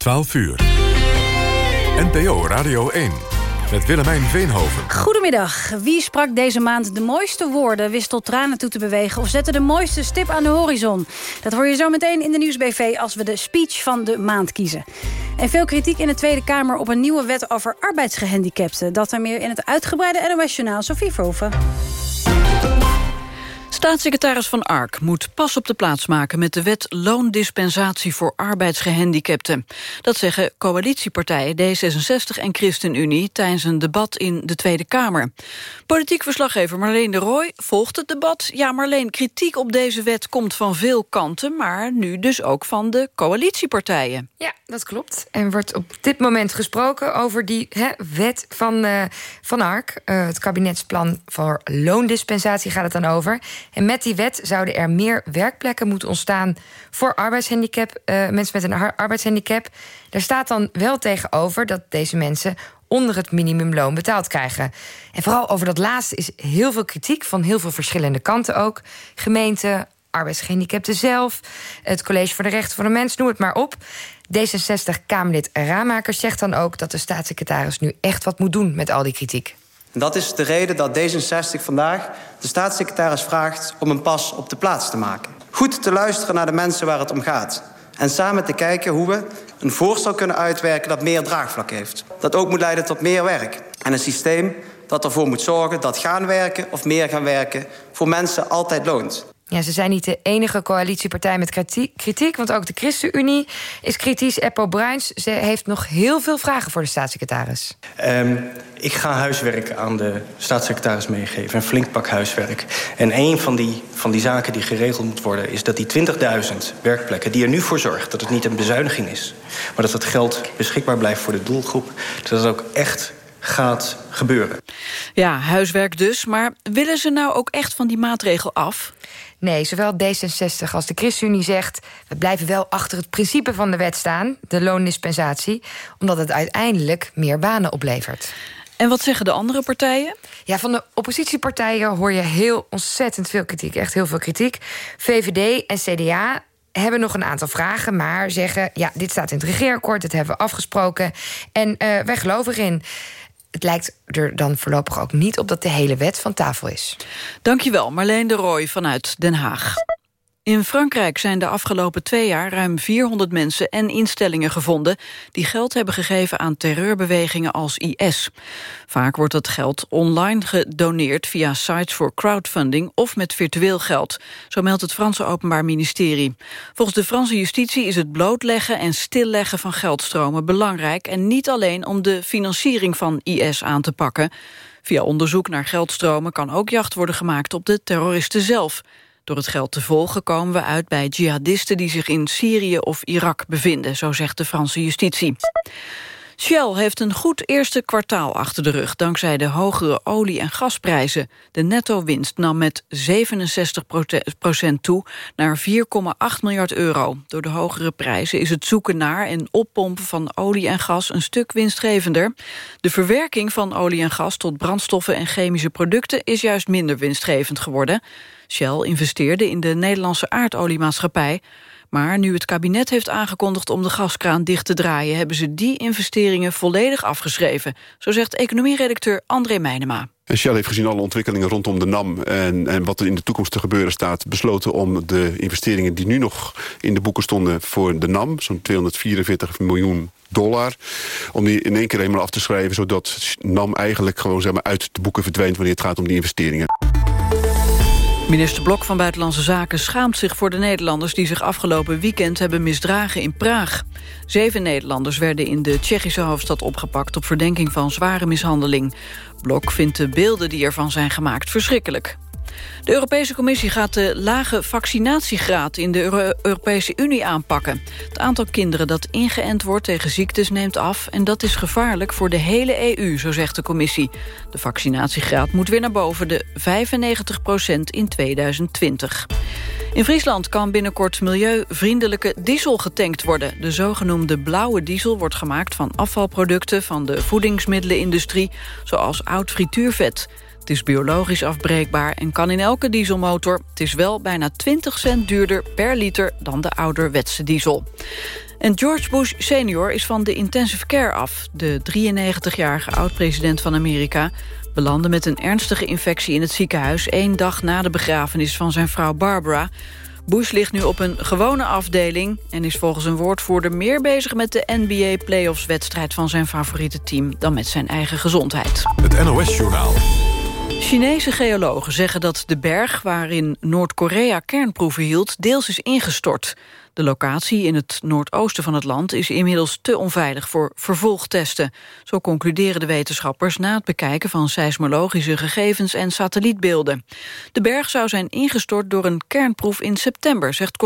12 uur. NPO Radio 1 met Willemijn Veenhoven. Goedemiddag. Wie sprak deze maand de mooiste woorden... wist tot tranen toe te bewegen of zette de mooiste stip aan de horizon? Dat hoor je zo meteen in de Nieuwsbv als we de speech van de maand kiezen. En veel kritiek in de Tweede Kamer op een nieuwe wet over arbeidsgehandicapten. Dat er meer in het uitgebreide NOS-journaal Sofie Verhoeven. Staatssecretaris Van Ark moet pas op de plaats maken... met de wet loondispensatie voor arbeidsgehandicapten. Dat zeggen coalitiepartijen D66 en ChristenUnie... tijdens een debat in de Tweede Kamer. Politiek verslaggever Marleen de Rooij volgt het debat. Ja, Marleen, kritiek op deze wet komt van veel kanten... maar nu dus ook van de coalitiepartijen. Ja, dat klopt. En wordt op dit moment gesproken over die wet van uh, Van Ark. Uh, het kabinetsplan voor loondispensatie gaat het dan over... En met die wet zouden er meer werkplekken moeten ontstaan voor arbeidshandicap, uh, mensen met een arbeidshandicap. Daar staat dan wel tegenover dat deze mensen onder het minimumloon betaald krijgen. En vooral over dat laatste is heel veel kritiek van heel veel verschillende kanten ook. Gemeenten, arbeidsgehandicapten zelf, het College voor de Rechten van de Mens, noem het maar op. D66-Kamerlid Raamakers zegt dan ook dat de staatssecretaris nu echt wat moet doen met al die kritiek. En dat is de reden dat D66 vandaag de staatssecretaris vraagt om een pas op de plaats te maken. Goed te luisteren naar de mensen waar het om gaat. En samen te kijken hoe we een voorstel kunnen uitwerken dat meer draagvlak heeft. Dat ook moet leiden tot meer werk. En een systeem dat ervoor moet zorgen dat gaan werken of meer gaan werken voor mensen altijd loont. Ja, ze zijn niet de enige coalitiepartij met kritiek... want ook de ChristenUnie is kritisch. Eppo Bruins ze heeft nog heel veel vragen voor de staatssecretaris. Um, ik ga huiswerk aan de staatssecretaris meegeven. Een flink pak huiswerk. En een van die, van die zaken die geregeld moet worden... is dat die 20.000 werkplekken die er nu voor zorgt... dat het niet een bezuiniging is... maar dat het geld beschikbaar blijft voor de doelgroep... dat het ook echt gaat gebeuren. Ja, huiswerk dus. Maar willen ze nou ook echt van die maatregel af? Nee, zowel D66 als de ChristenUnie zegt... we blijven wel achter het principe van de wet staan, de loondispensatie... omdat het uiteindelijk meer banen oplevert. En wat zeggen de andere partijen? Ja, van de oppositiepartijen hoor je heel ontzettend veel kritiek. Echt heel veel kritiek. VVD en CDA hebben nog een aantal vragen, maar zeggen... ja, dit staat in het regeerakkoord, dat hebben we afgesproken... en uh, wij geloven erin het lijkt er dan voorlopig ook niet op dat de hele wet van tafel is. Dankjewel, Marleen de Rooij vanuit Den Haag. In Frankrijk zijn de afgelopen twee jaar ruim 400 mensen en instellingen gevonden die geld hebben gegeven aan terreurbewegingen als IS. Vaak wordt dat geld online gedoneerd via sites voor crowdfunding of met virtueel geld. Zo meldt het Franse Openbaar Ministerie. Volgens de Franse justitie is het blootleggen en stilleggen van geldstromen belangrijk en niet alleen om de financiering van IS aan te pakken. Via onderzoek naar geldstromen kan ook jacht worden gemaakt op de terroristen zelf. Door het geld te volgen komen we uit bij jihadisten die zich in Syrië of Irak bevinden, zo zegt de Franse justitie. Shell heeft een goed eerste kwartaal achter de rug... dankzij de hogere olie- en gasprijzen. De netto-winst nam met 67 procent toe naar 4,8 miljard euro. Door de hogere prijzen is het zoeken naar en oppompen van olie en gas... een stuk winstgevender. De verwerking van olie en gas tot brandstoffen en chemische producten... is juist minder winstgevend geworden. Shell investeerde in de Nederlandse aardoliemaatschappij... Maar nu het kabinet heeft aangekondigd om de gaskraan dicht te draaien... hebben ze die investeringen volledig afgeschreven. Zo zegt economieredacteur André Meijnema. Shell heeft gezien alle ontwikkelingen rondom de NAM... En, en wat er in de toekomst te gebeuren staat... besloten om de investeringen die nu nog in de boeken stonden voor de NAM... zo'n 244 miljoen dollar... om die in één keer helemaal af te schrijven... zodat NAM eigenlijk gewoon zeg maar, uit de boeken verdwijnt... wanneer het gaat om die investeringen. Minister Blok van Buitenlandse Zaken schaamt zich voor de Nederlanders... die zich afgelopen weekend hebben misdragen in Praag. Zeven Nederlanders werden in de Tsjechische hoofdstad opgepakt... op verdenking van zware mishandeling. Blok vindt de beelden die ervan zijn gemaakt verschrikkelijk. De Europese Commissie gaat de lage vaccinatiegraad in de Europese Unie aanpakken. Het aantal kinderen dat ingeënt wordt tegen ziektes neemt af... en dat is gevaarlijk voor de hele EU, zo zegt de Commissie. De vaccinatiegraad moet weer naar boven de 95 procent in 2020. In Friesland kan binnenkort milieuvriendelijke diesel getankt worden. De zogenoemde blauwe diesel wordt gemaakt van afvalproducten... van de voedingsmiddelenindustrie, zoals oud frituurvet. Het is biologisch afbreekbaar en kan in elke dieselmotor. Het is wel bijna 20 cent duurder per liter dan de ouderwetse diesel. En George Bush senior is van de intensive care af. De 93-jarige oud-president van Amerika belandde met een ernstige infectie in het ziekenhuis... één dag na de begrafenis van zijn vrouw Barbara. Bush ligt nu op een gewone afdeling... en is volgens een woordvoerder meer bezig met de NBA-playoffs-wedstrijd... van zijn favoriete team dan met zijn eigen gezondheid. Het NOS-journaal. Chinese geologen zeggen dat de berg waarin Noord-Korea kernproeven hield... deels is ingestort. De locatie in het noordoosten van het land is inmiddels te onveilig voor vervolgtesten. Zo concluderen de wetenschappers na het bekijken van seismologische gegevens en satellietbeelden. De berg zou zijn ingestort door een kernproef in september, zegt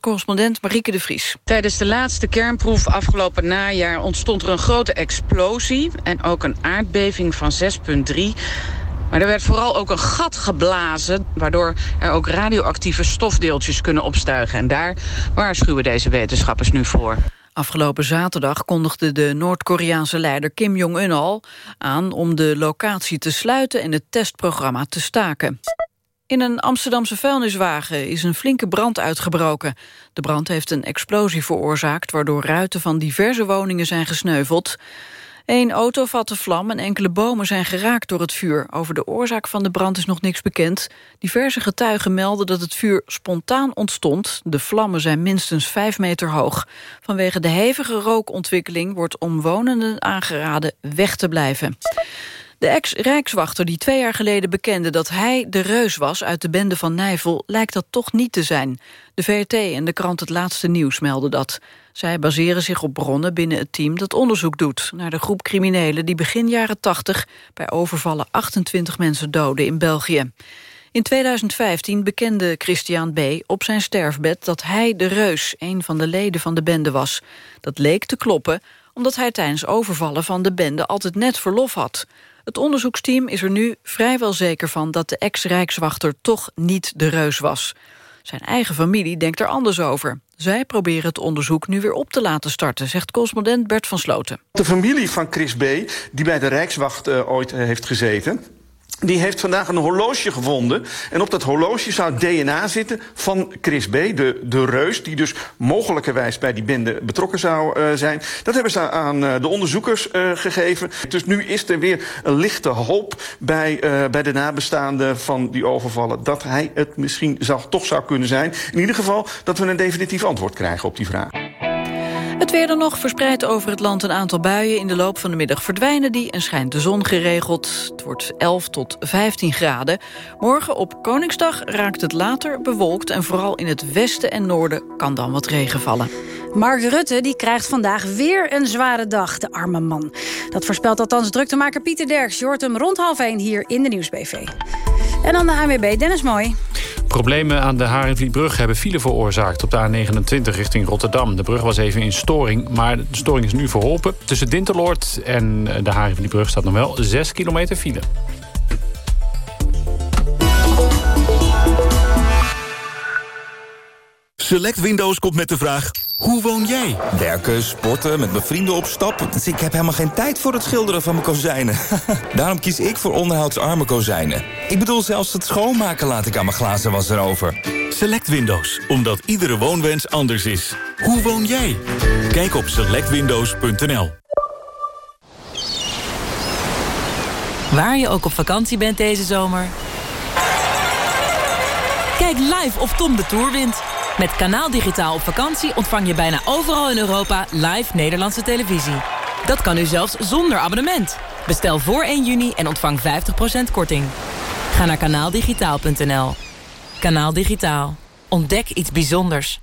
correspondent, Marieke de Vries. Tijdens de laatste kernproef afgelopen najaar ontstond er een grote explosie en ook een aardbeving van 6,3. Maar er werd vooral ook een gat geblazen... waardoor er ook radioactieve stofdeeltjes kunnen opstuigen. En daar waarschuwen deze wetenschappers nu voor. Afgelopen zaterdag kondigde de Noord-Koreaanse leider Kim Jong-un al aan om de locatie te sluiten en het testprogramma te staken. In een Amsterdamse vuilniswagen is een flinke brand uitgebroken. De brand heeft een explosie veroorzaakt... waardoor ruiten van diverse woningen zijn gesneuveld. Een auto vatte vlam en enkele bomen zijn geraakt door het vuur. Over de oorzaak van de brand is nog niks bekend. Diverse getuigen melden dat het vuur spontaan ontstond. De vlammen zijn minstens vijf meter hoog. Vanwege de hevige rookontwikkeling wordt omwonenden aangeraden weg te blijven. De ex-rijkswachter die twee jaar geleden bekende dat hij de reus was uit de bende van Nijvel, lijkt dat toch niet te zijn. De VRT en de krant Het Laatste Nieuws melden dat. Zij baseren zich op bronnen binnen het team dat onderzoek doet... naar de groep criminelen die begin jaren 80 bij overvallen 28 mensen doden in België. In 2015 bekende Christian B. op zijn sterfbed dat hij de reus... een van de leden van de bende was. Dat leek te kloppen omdat hij tijdens overvallen van de bende altijd net verlof had. Het onderzoeksteam is er nu vrijwel zeker van dat de ex-rijkswachter toch niet de reus was. Zijn eigen familie denkt er anders over. Zij proberen het onderzoek nu weer op te laten starten, zegt correspondent Bert van Sloten. De familie van Chris B., die bij de Rijkswacht uh, ooit uh, heeft gezeten die heeft vandaag een horloge gevonden. En op dat horloge zou DNA zitten van Chris B., de, de reus... die dus mogelijkerwijs bij die bende betrokken zou uh, zijn. Dat hebben ze aan uh, de onderzoekers uh, gegeven. Dus nu is er weer een lichte hoop bij, bij de nabestaanden van die overvallen... dat hij het misschien zou, toch zou kunnen zijn. In ieder geval dat we een definitief antwoord krijgen op die vraag. Het weer dan nog verspreid over het land een aantal buien. In de loop van de middag verdwijnen die en schijnt de zon geregeld. Het wordt 11 tot 15 graden. Morgen op Koningsdag raakt het later bewolkt... en vooral in het westen en noorden kan dan wat regen vallen. Mark Rutte die krijgt vandaag weer een zware dag, de arme man. Dat voorspelt althans druktemaker Pieter Derks. Je hoort hem rond half 1 hier in de Nieuwsbv. En dan de ANWB, Dennis Mooi. Problemen aan de Haringvlietbrug hebben file veroorzaakt op de A29 richting Rotterdam. De brug was even in storing, maar de storing is nu verholpen. Tussen Dinterloord en de Haringvlietbrug staat nog wel 6 kilometer file. Select Windows komt met de vraag, hoe woon jij? Werken, sporten, met mijn vrienden op stap. Dus ik heb helemaal geen tijd voor het schilderen van mijn kozijnen. Daarom kies ik voor onderhoudsarme kozijnen. Ik bedoel, zelfs het schoonmaken laat ik aan mijn glazen was erover. Select Windows, omdat iedere woonwens anders is. Hoe woon jij? Kijk op selectwindows.nl Waar je ook op vakantie bent deze zomer... Kijk live of Tom de Tour wint... Met Kanaal Digitaal op vakantie ontvang je bijna overal in Europa live Nederlandse televisie. Dat kan nu zelfs zonder abonnement. Bestel voor 1 juni en ontvang 50% korting. Ga naar kanaaldigitaal.nl. Kanaal Digitaal. Ontdek iets bijzonders.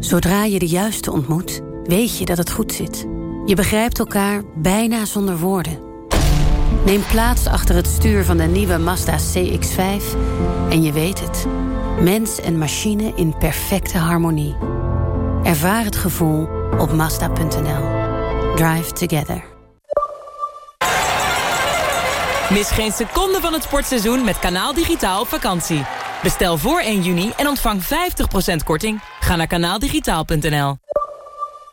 Zodra je de juiste ontmoet, weet je dat het goed zit. Je begrijpt elkaar bijna zonder woorden. Neem plaats achter het stuur van de nieuwe Mazda CX-5 en je weet het... Mens en machine in perfecte harmonie. Ervaar het gevoel op Mazda.nl. Drive together. Mis geen seconde van het sportseizoen met Kanaal Digitaal op vakantie. Bestel voor 1 juni en ontvang 50% korting. Ga naar kanaaldigitaal.nl.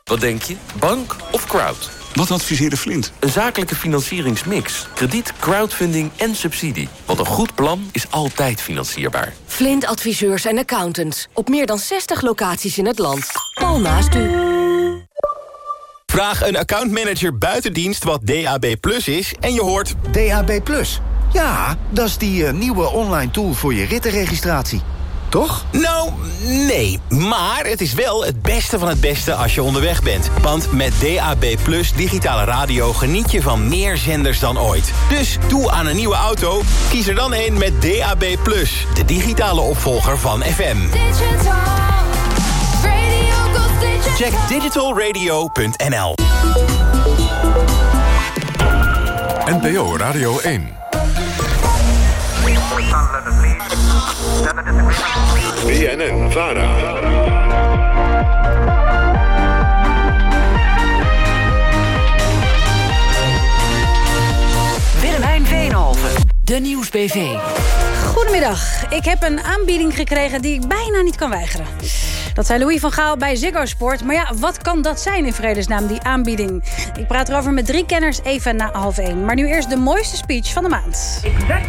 Wat denk je? Bank of crowd? Wat adviseerde Flint? Een zakelijke financieringsmix. Krediet, crowdfunding en subsidie. Want een goed plan is altijd financierbaar. Flint adviseurs en accountants. Op meer dan 60 locaties in het land. Al naast u. Vraag een accountmanager buitendienst wat DAB Plus is en je hoort... DAB Plus? Ja, dat is die uh, nieuwe online tool voor je rittenregistratie. Toch? Nou, nee. Maar het is wel het beste van het beste als je onderweg bent. Want met DAB Plus digitale radio geniet je van meer zenders dan ooit. Dus doe aan een nieuwe auto, kies er dan een met DAB Plus. De digitale opvolger van FM. Check digitalradio.nl NPO Radio 1 BNN Vara. Willemijn Veenhoven, de Nieuwsbv. Goedemiddag. Ik heb een aanbieding gekregen die ik bijna niet kan weigeren. Dat zei Louis van Gaal bij Ziggo Sport. Maar ja, wat kan dat zijn in vredesnaam, die aanbieding? Ik praat erover met drie kenners even na half één. Maar nu eerst de mooiste speech van de maand. Ik ben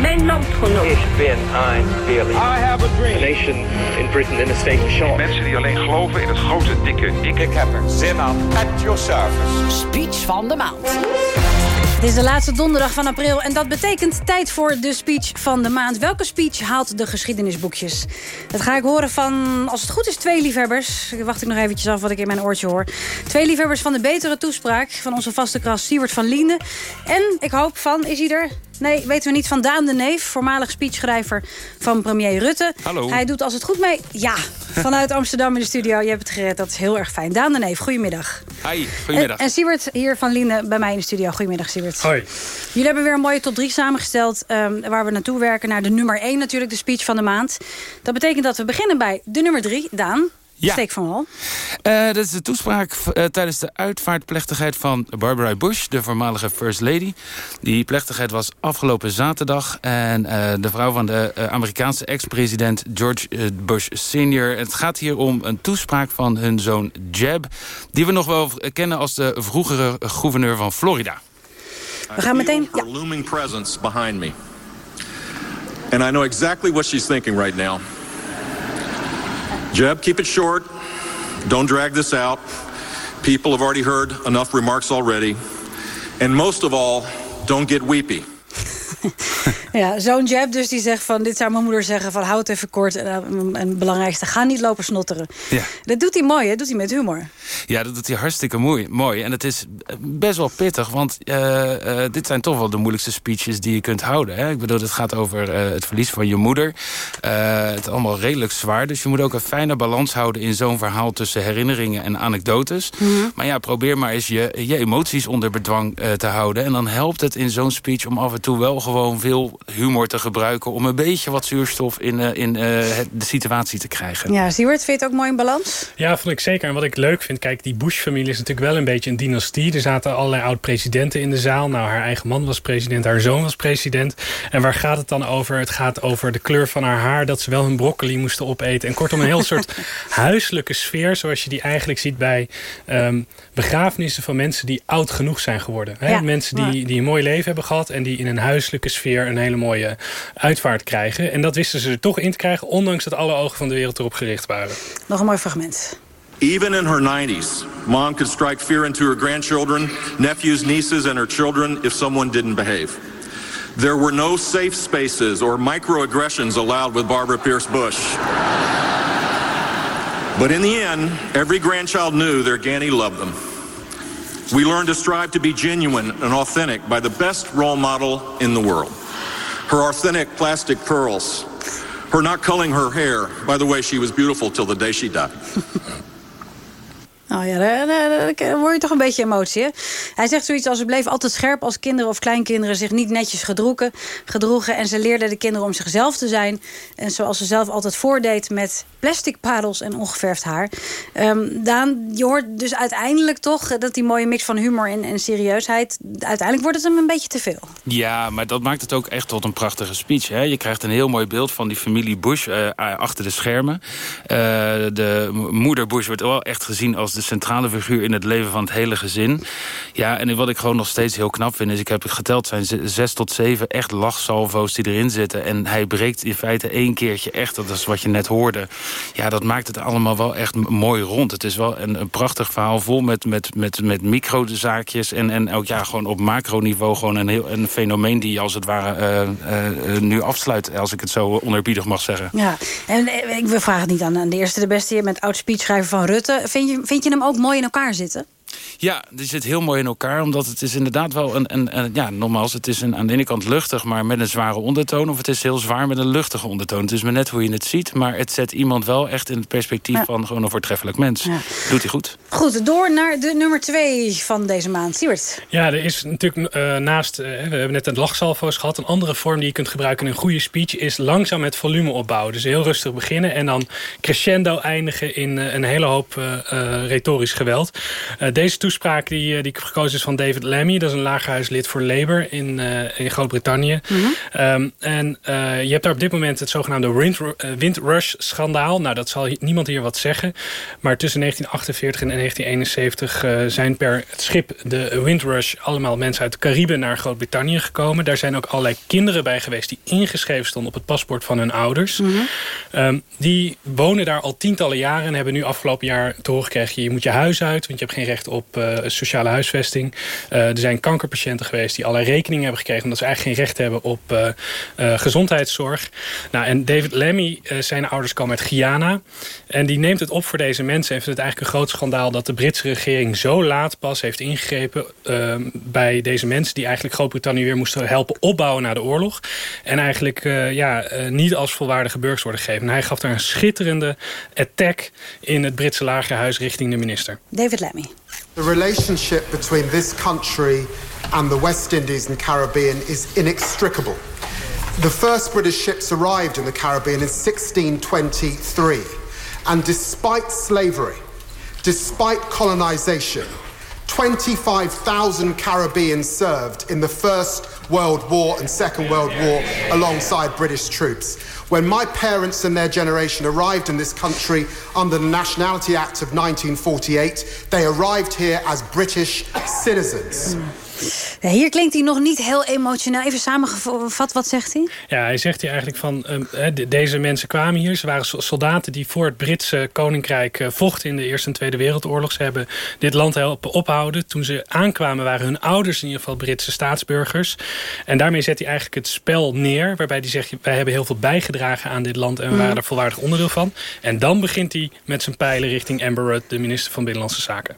mijn landgenoot. Ik ben een Billy. I have a dream. A nation in Britain in a state of shock. Mensen die alleen geloven in het grote, dikke ik. Ik heb er zin aan. At your service. Speech van de maand. Het is de laatste donderdag van april en dat betekent tijd voor de speech van de maand. Welke speech haalt de geschiedenisboekjes? Dat ga ik horen van, als het goed is, twee liefhebbers. Wacht ik nog eventjes af wat ik in mijn oortje hoor. Twee liefhebbers van de betere toespraak van onze vaste kras Siewert van Liende. En ik hoop van, is hij er? Nee, weten we niet van Daan de Neef, voormalig speechschrijver van premier Rutte. Hallo. Hij doet als het goed mee, ja, vanuit Amsterdam in de studio. Je hebt het gered, dat is heel erg fijn. Daan de Neef, goedemiddag. Hi, goedemiddag. En, en Siewert hier van Liene bij mij in de studio. Goedemiddag, Siewert. Hoi. Jullie hebben weer een mooie top 3 samengesteld... Um, waar we naartoe werken naar de nummer 1 natuurlijk, de speech van de maand. Dat betekent dat we beginnen bij de nummer 3, Daan. Ja. Steek van wal. Uh, dat is de toespraak uh, tijdens de uitvaartplechtigheid van Barbara Bush, de voormalige First Lady. Die plechtigheid was afgelopen zaterdag. En uh, de vrouw van de Amerikaanse ex-president George Bush Sr. Het gaat hier om een toespraak van hun zoon Jeb. Die we nog wel kennen als de vroegere gouverneur van Florida. We gaan meteen... Ja. looming presence behind me. And I know exactly what she's thinking right now. Jeb, keep it short. Don't drag this out. People have already heard enough remarks already. And most of all, don't get weepy. ja, zo'n Jeb dus die zegt van... dit zou mijn moeder zeggen van houd even kort... en, en het belangrijkste, ga niet lopen snotteren. Ja. Dat doet hij mooi, hè? Dat doet hij met humor. Ja, dat doet hij hartstikke mooi. mooi. En het is best wel pittig, want uh, uh, dit zijn toch wel de moeilijkste speeches die je kunt houden. Hè? Ik bedoel, het gaat over uh, het verlies van je moeder. het is allemaal redelijk zwaar, dus je moet ook een fijne balans houden... in zo'n verhaal tussen herinneringen en anekdotes. Mhm. Mm -hmm. Maar ja, probeer maar eens je, je emoties onder bedwang te houden. En dan helpt het in zo'n speech om af en toe wel gewoon veel humor te gebruiken... om een beetje wat zuurstof in, uh, in uh, de situatie te krijgen. Ja, Siewert, vind je het ook mooi in balans? Ja, vond ik zeker. En wat ik leuk vind, kijk, die Bush-familie is natuurlijk wel een beetje een dynastie. Er zaten allerlei oud-presidenten in de zaal. Nou, haar eigen man was president, haar zoon was president. En waar gaat het dan over? Het gaat over de kleur van haar haar, dat ze wel hun broccoli moesten opeten. En kortom, een heel soort huiselijke sfeer... zoals je die eigenlijk ziet bij um, begrafenissen van mensen die oud genoeg zijn geworden. Hè? Ja, mensen die, die een mooi leven hebben gehad... en die in een sfeer een hele mooie uitvaart krijgen. En dat wisten ze er toch in te krijgen... ondanks dat alle ogen van de wereld erop gericht waren. Nog een mooi fragment. Even in her 90s, mom could strike fear into her grandchildren, nephews, nieces, and her children if someone didn't behave. There were no safe spaces or microaggressions allowed with Barbara Pierce Bush. But in the end, every grandchild knew their Granny loved them. We learned to strive to be genuine and authentic by the best role model in the world. Her authentic plastic pearls. Her not culling her hair. By the way, she was beautiful till the day she died. Oh ja, daar, word je toch een beetje emotie, hè? Hij zegt zoiets als... ze bleven altijd scherp als kinderen of kleinkinderen... zich niet netjes gedroegen, gedroegen... en ze leerden de kinderen om zichzelf te zijn. En zoals ze zelf altijd voordeed met plastic parels en ongeverfd haar. Um, Daan, je hoort dus uiteindelijk toch... dat die mooie mix van humor en, en serieusheid... uiteindelijk wordt het hem een beetje te veel. Ja, maar dat maakt het ook echt tot een prachtige speech. Hè? Je krijgt een heel mooi beeld van die familie Bush uh, achter de schermen. Uh, de moeder Bush wordt wel echt gezien als de centrale figuur in het leven van het hele gezin. Ja, en wat ik gewoon nog steeds heel knap vind... is, ik heb het geteld, zijn zes tot zeven echt lachsalvo's die erin zitten. En hij breekt in feite één keertje echt, dat is wat je net hoorde. Ja, dat maakt het allemaal wel echt mooi rond. Het is wel een, een prachtig verhaal vol met, met, met, met microzaakjes... en, en ook ja, gewoon op macroniveau gewoon een, heel, een fenomeen... die als het ware uh, uh, nu afsluit, als ik het zo onerbiedig mag zeggen. Ja, en ik wil vragen het niet aan, de eerste de beste... met oud-speechschrijver van Rutte. Vind je hem ook mooi in elkaar zitten? Ja, die zit heel mooi in elkaar. Omdat het is inderdaad wel een... een, een ja, nogmaals, het is een, aan de ene kant luchtig... maar met een zware ondertoon. Of het is heel zwaar met een luchtige ondertoon. Het is maar net hoe je het ziet. Maar het zet iemand wel echt in het perspectief van... gewoon een voortreffelijk mens. Doet hij goed. Goed, door naar de nummer twee van deze maand. Siewert. Ja, er is natuurlijk uh, naast... Uh, we hebben net een lachsalvo's gehad. Een andere vorm die je kunt gebruiken in een goede speech... is langzaam het volume opbouwen. Dus heel rustig beginnen. En dan crescendo eindigen in uh, een hele hoop retorisch geweld. deze toespraak die, die gekozen is van David Lammy. Dat is een lagerhuislid voor Labour in, uh, in Groot-Brittannië. Mm -hmm. um, en uh, je hebt daar op dit moment het zogenaamde wind, windrush-schandaal. Nou, dat zal niemand hier wat zeggen. Maar tussen 1948 en 1971 zijn per het schip de Windrush... allemaal mensen uit de Cariben naar Groot-Brittannië gekomen. Daar zijn ook allerlei kinderen bij geweest... die ingeschreven stonden op het paspoort van hun ouders. Mm -hmm. um, die wonen daar al tientallen jaren... en hebben nu afgelopen jaar te horen gekregen... je moet je huis uit, want je hebt geen recht op uh, sociale huisvesting. Uh, er zijn kankerpatiënten geweest die allerlei rekeningen hebben gekregen... omdat ze eigenlijk geen recht hebben op uh, gezondheidszorg. Nou, en David Lemmy, zijn ouders komen uit Guyana. En die neemt het op voor deze mensen... en vindt het eigenlijk een groot schandaal... dat de Britse regering zo laat pas heeft ingegrepen... bij deze mensen die eigenlijk Groot-Brittannië weer moesten helpen opbouwen na de oorlog. En eigenlijk ja, niet als volwaardige burgers worden gegeven. En hij gaf daar een schitterende attack in het Britse lagerhuis richting de minister. David Lemmy. The relationship between this country and the West Indies and Caribbean is inextricable. The first British ships arrived in the Caribbean in 1623, and despite slavery, despite colonization, 25,000 Caribbeans served in the First World War and Second World War alongside British troops. When my parents and their generation arrived in this country under the Nationality Act of 1948, they arrived here as British citizens. Ja, hier klinkt hij nog niet heel emotioneel. Even samengevat, wat zegt hij? Ja, hij zegt hier eigenlijk van... Um, deze mensen kwamen hier. Ze waren soldaten die voor het Britse koninkrijk uh, vochten... in de Eerste en Tweede Wereldoorlog. Ze hebben dit land helpen ophouden. Toen ze aankwamen waren hun ouders in ieder geval Britse staatsburgers. En daarmee zet hij eigenlijk het spel neer... waarbij hij zegt, wij hebben heel veel bijgedragen aan dit land... en we waren er volwaardig onderdeel van. En dan begint hij met zijn pijlen richting Amber Rudd... de minister van Binnenlandse Zaken.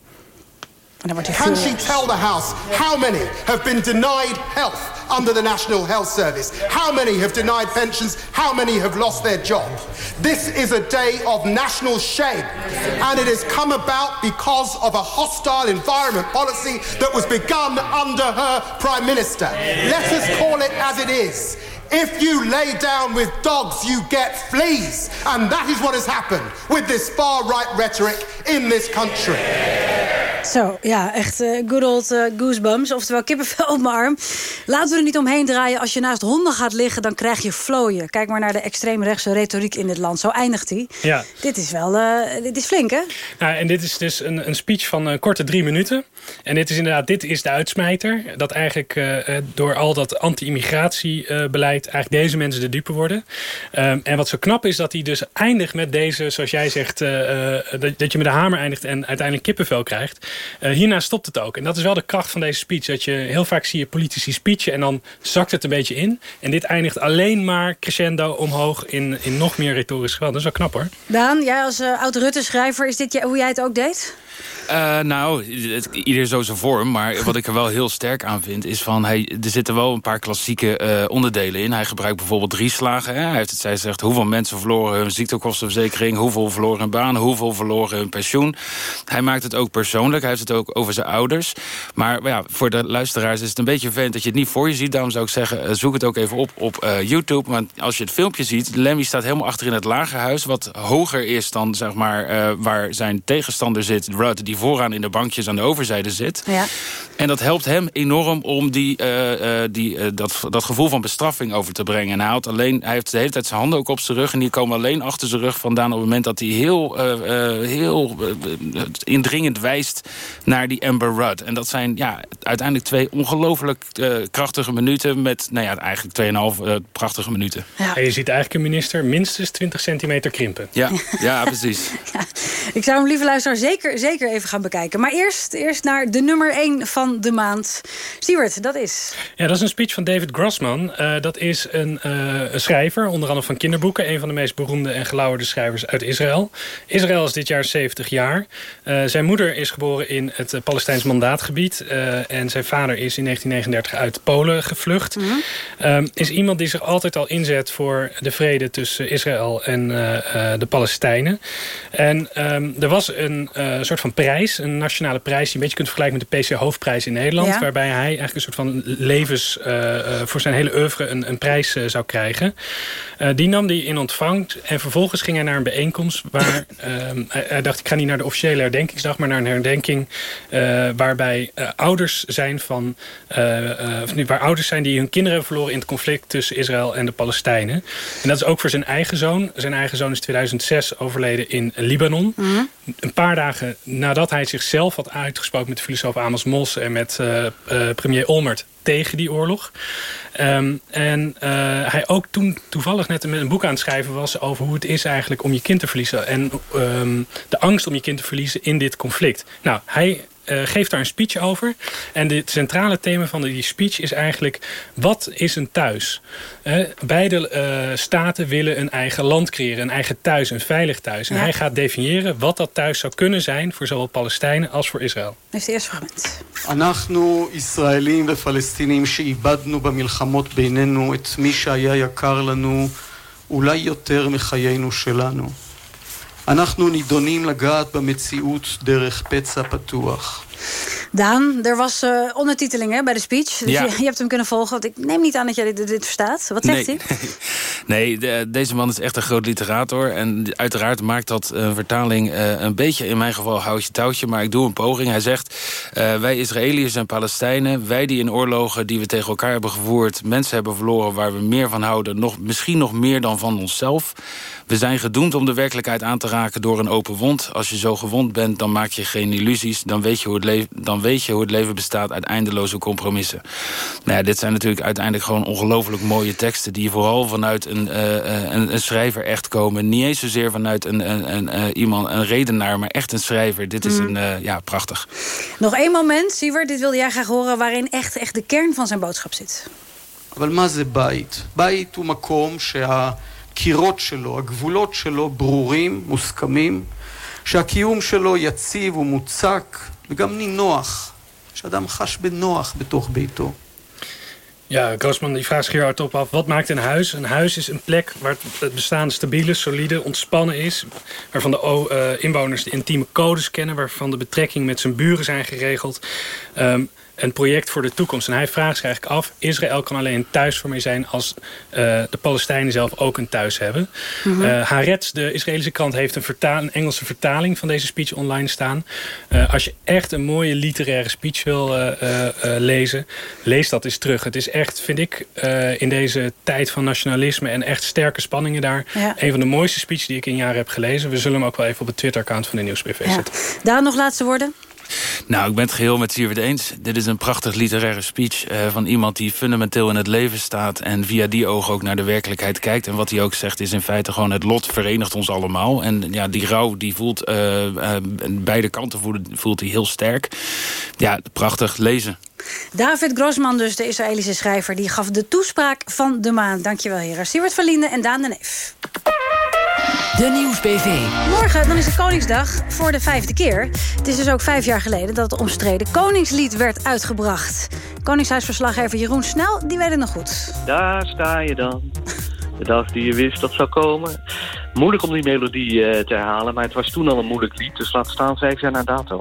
Can she tell the House how many have been denied health under the National Health Service? How many have denied pensions? How many have lost their job? This is a day of national shame, and it has come about because of a hostile environment policy that was begun under her Prime Minister. Let us call it as it is. If you lay down with dogs, you get fleas. And that is what has happened with this far-right rhetoric in this country. Zo, ja, echt uh, good old uh, goosebumps. Oftewel kippenvel op mijn arm. Laten we er niet omheen draaien. Als je naast honden gaat liggen, dan krijg je vlooien. Kijk maar naar de extreemrechtse retoriek in dit land. Zo eindigt hij. Ja. Dit is wel uh, dit is flink, hè? Nou, en dit is dus een, een speech van een korte drie minuten. En dit is inderdaad, dit is de uitsmijter. Dat eigenlijk door al dat anti-immigratiebeleid... eigenlijk deze mensen de dupe worden. Um, en wat zo knap is, dat hij dus eindigt met deze... zoals jij zegt, dat, dat je met de hamer eindigt... en uiteindelijk kippenvel krijgt. Uh, hierna stopt het ook. En dat is wel de kracht van deze speech. Dat je heel vaak zie je politici speechen en dan zakt het een beetje in. En dit eindigt alleen maar crescendo omhoog in, in nog meer retorisch geweld. Dat is wel knap hoor. Daan, jij als oud-Rutte-schrijver, is dit hoe jij het ook deed? Uh, nou, het, ieder zo zijn vorm. Maar wat ik er wel heel sterk aan vind... is van, hij, er zitten wel een paar klassieke uh, onderdelen in. Hij gebruikt bijvoorbeeld drie slagen. Hè? Hij heeft het, zij zegt hoeveel mensen verloren hun ziektekostenverzekering... hoeveel verloren hun baan, hoeveel verloren hun pensioen. Hij maakt het ook persoonlijk. Hij heeft het ook over zijn ouders. Maar ja, voor de luisteraars is het een beetje vervelend... dat je het niet voor je ziet. Daarom zou ik zeggen, uh, zoek het ook even op op YouTube. Want als je het filmpje ziet... Lemmy staat helemaal achter in het lagerhuis... wat hoger is dan zeg maar, waar zijn tegenstander zit... Rudd... die vooraan in de bankjes aan de overzijde zit. Ja. En dat helpt hem enorm om die, eh, eh, die, eh, dat, dat gevoel van bestraffing over te brengen. En hij, houdt alleen, hij heeft de hele tijd zijn handen ook op zijn rug... en die komen alleen achter zijn rug vandaan... op het moment dat hij heel, heel indringend wijst naar die Amber Rudd. En dat zijn ja, uiteindelijk twee ongelooflijk krachtige minuten... met nou ja, eigenlijk 2,5 prachtige minuten. Ja. En je ziet eigenlijk een minister minstens 20 centimeter krimpen. Ja, ja precies. Ik zou hem, lieve luisteraar, zeker, zeker even gaan bekijken. Maar eerst, eerst naar de nummer 1 van de maand. Stuart, dat is... Ja, dat is een speech van David Grossman. Uh, dat is een, uh, een, schrijver, onder andere van kinderboeken. Een van de meest beroemde en gelauwerde schrijvers uit Israël. Israël is dit jaar 70 jaar. Uh, zijn moeder is geboren in het Palestijns mandaatgebied. en zijn vader is in 1939 uit Polen gevlucht. Mm -hmm. is iemand die zich altijd al inzet voor de vrede tussen Israël en de Palestijnen. En um, er was een soort van prijs, een nationale prijs... die je een beetje kunt vergelijken met de PC Hoofdprijs in Nederland. Waarbij hij eigenlijk een soort van levens uh, voor zijn hele oeuvre een, een prijs uh, zou krijgen. die nam hij in ontvangst. En vervolgens ging hij naar een bijeenkomst waar ehm, hij, hij, dacht ik ga niet naar de officiële herdenkingsdag, maar naar een herdenking waarbij ouders zijn van of nu, waar ouders zijn die hun kinderen hebben verloren in het conflict tussen Israël en de Palestijnen. En dat is ook voor zijn eigen zoon. Zijn eigen zoon is 2006 overleden in Libanon. Mm Een paar dagen nadat hij zichzelf had uitgesproken met de filosoof Amos Mos en met uh, uh, premier Olmert tegen die oorlog. Um, en uh, hij ook toen toevallig net met een boek aan het schrijven was... over hoe het is eigenlijk om je kind te verliezen. En um, de angst om je kind te verliezen in dit conflict. Nou, hij uh, geeft daar een speech over. En het centrale thema van die speech is eigenlijk... wat is een thuis? Uh, beide uh, staten willen een eigen land creëren. Een eigen thuis, een veilig thuis. En hij gaat definiëren wat dat thuis zou kunnen zijn... voor zowel Palestijnen als voor Israël. Heeft het eerste fragment. אנחנו ישראלים ופלסטינים שאיבדנו במלחמות בינינו את מי שהיה יקר לנו אולי יותר מחיינו שלנו. אנחנו נידונים לגעת במציאות דרך פצע פתוח. Daan, er was uh, ondertiteling hè, bij de speech. Dus ja. je, je, hebt hem kunnen volgen. Want ik neem niet aan dat jij dit, dit verstaat. Wat zegt nee, hij? Nee, de, deze man is echt een groot literator. En uiteraard maakt dat een vertaling uh, een beetje, in mijn geval, houtje touwtje. Maar ik doe een poging. Hij zegt, wij Israëliërs en Palestijnen... wij die in oorlogen die we tegen elkaar hebben gevoerd... mensen hebben verloren waar we meer van houden... Nog, misschien nog meer dan van onszelf... We zijn gedoemd om de werkelijkheid aan te raken door een open wond. Als je zo gewond bent, dan maak je geen illusies. Dan weet je hoe het, leven, dan weet je hoe het leven bestaat uit eindeloze compromissen. Nou ja, dit zijn natuurlijk uiteindelijk gewoon ongelooflijk mooie teksten... die vooral vanuit een, uh, een, een, schrijver echt komen. Niet eens zozeer vanuit een, een, een, uh, iemand, een redenaar, maar echt een schrijver. Dit is mm. een, ja, prachtig. Nog één moment, Siewert, dit wilde jij graag horen... waarin echt, echt de kern van zijn boodschap zit. אבל מה זה בית? בית הוא מקום שה... הקירות שלו, הגבולות שלו ברורים, מוסכמים, שהקיום שלו יציב ומוצק וגם נינוח, שאדם חש בנוח בתוך ביתו. Ja, Grossman die vraagt zich hier hardop af. Wat maakt een huis? Een huis is een plek waar het bestaan stabiele, solide, ontspannen is. Waarvan de uh, inwoners de intieme codes kennen. Waarvan de betrekking met zijn buren zijn geregeld. Um, een project voor de toekomst. En hij vraagt zich eigenlijk af... Israël kan alleen een thuis voor mij zijn... als uh, de Palestijnen zelf ook een thuis hebben. Mm -hmm. uh, Haaretz, de Israëlische krant... heeft een, een, Engelse vertaling van deze speech online staan. Uh, als je echt een mooie literaire speech wil lezen... lees dat eens terug. Het is echt, vind ik, in deze tijd van nationalisme... en echt sterke spanningen daar... Ja. een van de mooiste speeches die ik in jaren heb gelezen. We zullen hem ook wel even op het Twitter-account van de Nieuwsbrief ja. zetten. Daar nog laatste woorden? Nou, ik ben het geheel met Siewert eens. Dit is een prachtig literaire speech uh, van iemand die fundamenteel in het leven staat... en via die ogen ook naar de werkelijkheid kijkt. En wat hij ook zegt is in feite gewoon het lot verenigt ons allemaal. En ja, die rouw die voelt, uh, uh, beide kanten voelt, voelt hij heel sterk. Ja, prachtig lezen. David Grossman dus, de Israëlische schrijver... die gaf de toespraak van de maand. Dankjewel, heren. Siewert van Linden en Daan de Neef. De Nieuwsbv. Morgen dan is het Koningsdag voor de vijfde keer. Het is dus ook vijf jaar geleden dat het omstreden Koningslied werd uitgebracht. Koningshuisverslaggever Jeroen Snel, die weet het nog goed. Daar sta je dan. De dag die je wist dat zou komen. Moeilijk om die melodie uh, te herhalen, maar het was toen al een moeilijk lied. Dus laat staan vijf jaar na dato.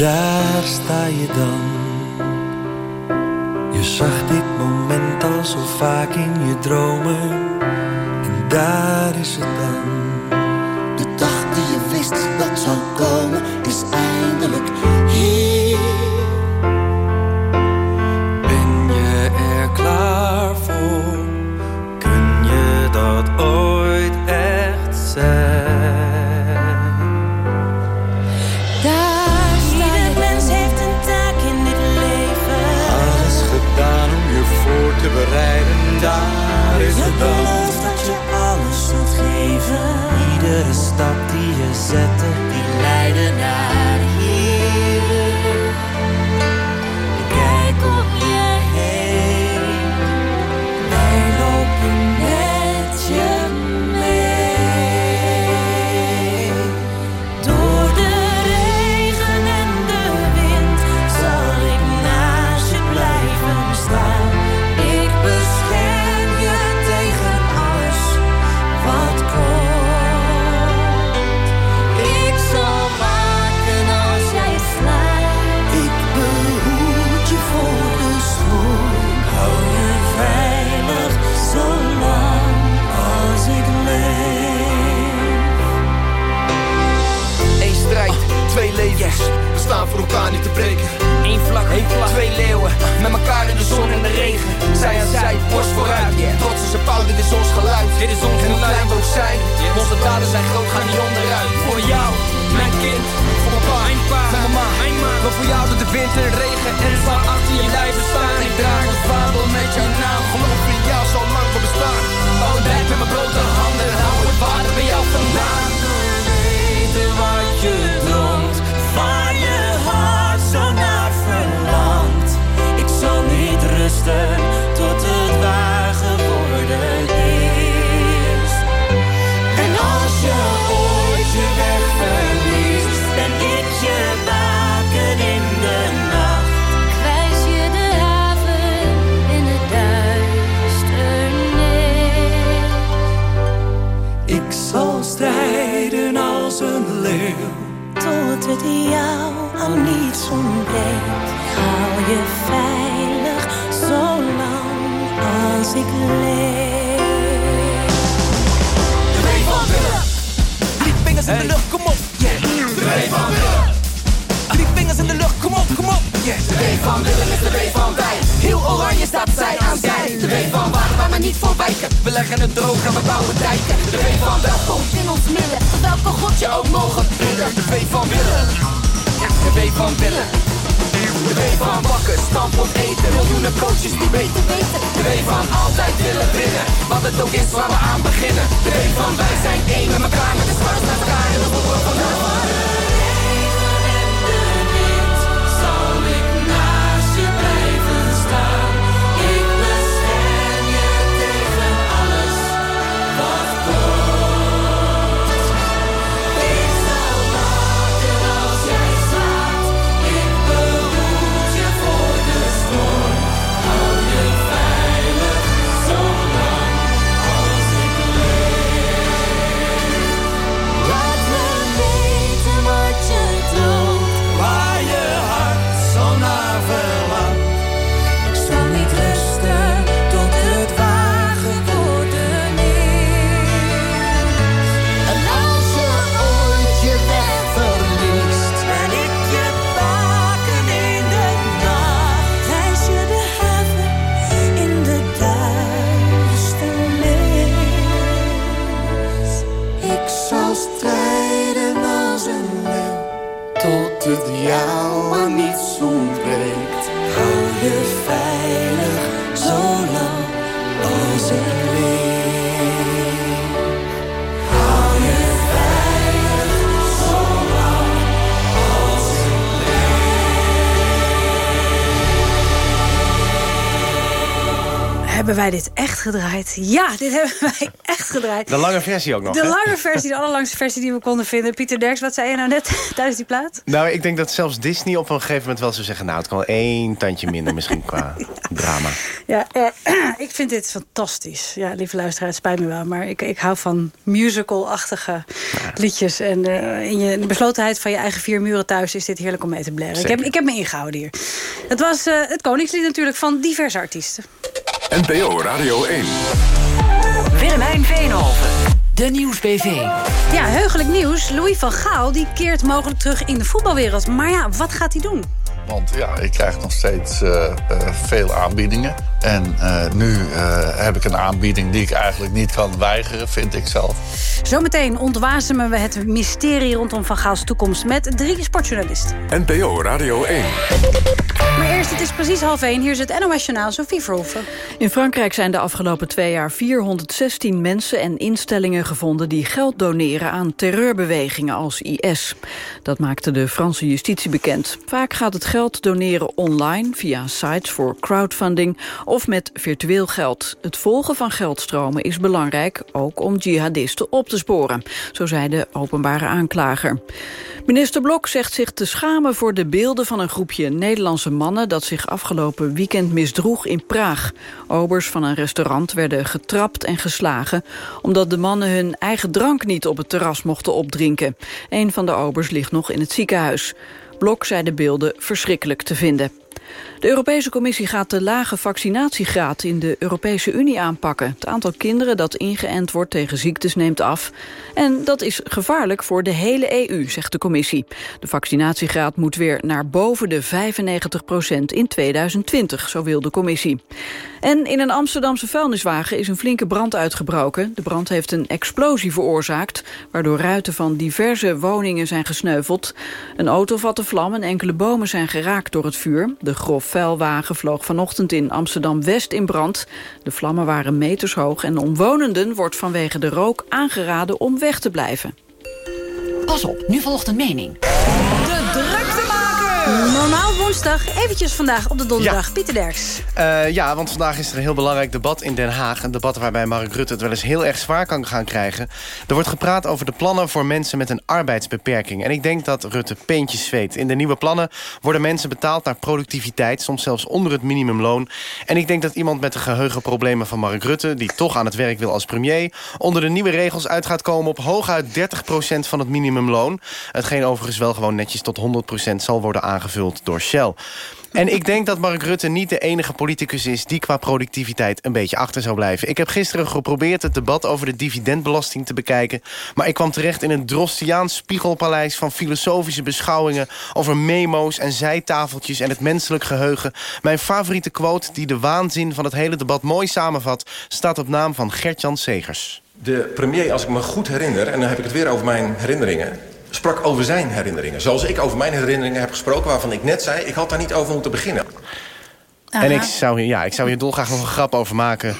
Daar sta je dan. Je zag dit moment al zo vaak in je dromen. En daar is het dan. De dag die je wist dat zou komen, Zij aan zij, borst vooruit. Trots als een pauw, dit is ons geluid. Dit is ons en hoe klein we ook zijn. Onze daden zijn groot, gaan niet onderuit. Voor jou, mijn kind. Voor mijn pa, mijn pa, voor mijn ma, mijn ma. Maar voor jou door de wind en regen. En het zal achter je blijven staan. Ik draag het vaandel met jouw naam. Geloof in jou, zo lang we bestaan. Een dijk met mijn blote handen. En hou het water bij jou vandaan. weten wat je droomt, waar je hart zo naar verlangt. Ik zal niet rusten Tot het jou aan niets ontbreekt. Hou je veilig zolang als ik leef. De wee van Willem. Drie vingers in de lucht, kom op. Yeah. De wee van Willem. Drie vingers in de lucht, kom op, kom op. De wee van Willem is de wee van wij. Heel oranje staat zij aan zij. De wee van water waar maar niet voor wijken. We leggen het droog en we bouwen dijken. De wee van welkom in ons midden. Welke god je ook mogen bidden. De wee van Willem. De wee van Willem. De wee van bakken, stampot eten. Miljoenen coaches die beter weten. De wee van altijd willen winnen. Wat het ook is waar we aan beginnen. De wee van wij zijn één met elkaar. Met de schouders naar elkaar en de voeten van echt gedraaid? Ja, dit hebben wij echt gedraaid. De lange versie ook nog, De hè? lange versie, de allerlangste versie die we konden vinden. Pieter Derks, wat zei je nou net tijdens die plaat? Nou, ik denk dat zelfs Disney op een gegeven moment wel zou zeggen... nou, het kan wel één tandje minder misschien qua drama. Ja, eh, ik vind dit fantastisch. Ja, lieve luisteraar, het spijt me wel. Maar ik, ik hou van musical-achtige liedjes. En eh, in je in de beslotenheid van je eigen vier muren thuis... is dit heerlijk om mee te blaren. Ik heb, ik heb me ingehouden hier. Het was eh, het Koningslied natuurlijk van diverse artiesten. NPO Radio 1. Willemijn Veenhoven. De Nieuwsbv. Ja, heugelijk nieuws. Louis van Gaal die keert mogelijk terug in de voetbalwereld. Maar ja, wat gaat hij doen? Want ja, ik krijg nog steeds eh, eh, veel aanbiedingen. En eh, nu eh, heb ik een aanbieding die ik eigenlijk niet kan weigeren, vind ik zelf. Zometeen ontwasemen we het mysterie rondom Van Gaals toekomst... met drie sportjournalisten. NPO Radio 1. Maar eerst, het is precies half één. Hier is het NOS Journaal, Sophie Verhoeven. In Frankrijk zijn de afgelopen twee jaar 416 mensen en instellingen gevonden... die geld doneren aan terreurbewegingen als IS. Dat maakte de Franse justitie bekend. Vaak gaat het geld doneren online via sites voor crowdfunding... of met virtueel geld. Het volgen van geldstromen is belangrijk, ook om jihadisten op te sporen. Zo zei de openbare aanklager. Minister Blok zegt zich te schamen voor de beelden van een groepje Nederlandse mannen... dat zich afgelopen weekend misdroeg in Praag. Obers van een restaurant werden getrapt en geslagen... omdat de mannen hun eigen drank niet op het terras mochten opdrinken. Een van de obers ligt nog in het ziekenhuis. Blok zei de beelden verschrikkelijk te vinden. De Europese Commissie gaat de lage vaccinatiegraad in de Europese Unie aanpakken. Het aantal kinderen dat ingeënt wordt tegen ziektes neemt af. En dat is gevaarlijk voor de hele EU, zegt de Commissie. De vaccinatiegraad moet weer naar boven de 95 procent in 2020, zo wil de Commissie. En in een Amsterdamse vuilniswagen is een flinke brand uitgebroken. De brand heeft een explosie veroorzaakt... waardoor ruiten van diverse woningen zijn gesneuveld. Een auto vatte vlam en enkele bomen zijn geraakt door het vuur. De grof vuilwagen vloog vanochtend in Amsterdam-West in brand. De vlammen waren meters hoog en omwonenden wordt vanwege de rook aangeraden om weg te blijven. Pas op, nu volgt een mening. De druktemaker! Normaal woensdag, eventjes vandaag op de donderdag. Pieter Derks. Eh, ja, want vandaag is er een heel belangrijk debat in Den Haag. Een debat waarbij Mark Rutte het wel eens heel erg zwaar kan gaan krijgen. Er wordt gepraat over de plannen voor mensen met een arbeidsbeperking. En ik denk dat Rutte peentjes zweet. In de nieuwe plannen worden mensen betaald naar productiviteit... soms zelfs onder het minimumloon. En ik denk dat iemand met de geheugenproblemen van Mark Rutte... die toch aan het werk wil als premier... onder de nieuwe regels uit gaat komen op hooguit 30% van het minimumloon. Hetgeen overigens wel gewoon netjes tot 100% zal worden aangevuld door Shell. En ik denk dat Mark Rutte niet de enige politicus is... die qua productiviteit een beetje achter zou blijven. Ik heb gisteren geprobeerd het debat over de dividendbelasting te bekijken... maar ik kwam terecht in een Drostiaans spiegelpaleis... van filosofische beschouwingen over memo's en zijtafeltjes... en het menselijk geheugen. Mijn favoriete quote die de waanzin van het hele debat mooi samenvat... staat op naam van Gertjan Segers. De premier, als ik me goed herinner, en dan heb ik het weer over mijn herinneringen... sprak over zijn herinneringen. Zoals ik over mijn herinneringen heb gesproken... waarvan ik net zei, ik had daar niet over moeten beginnen. En ik zou, hier, ja, ik zou hier dolgraag nog een grap over maken...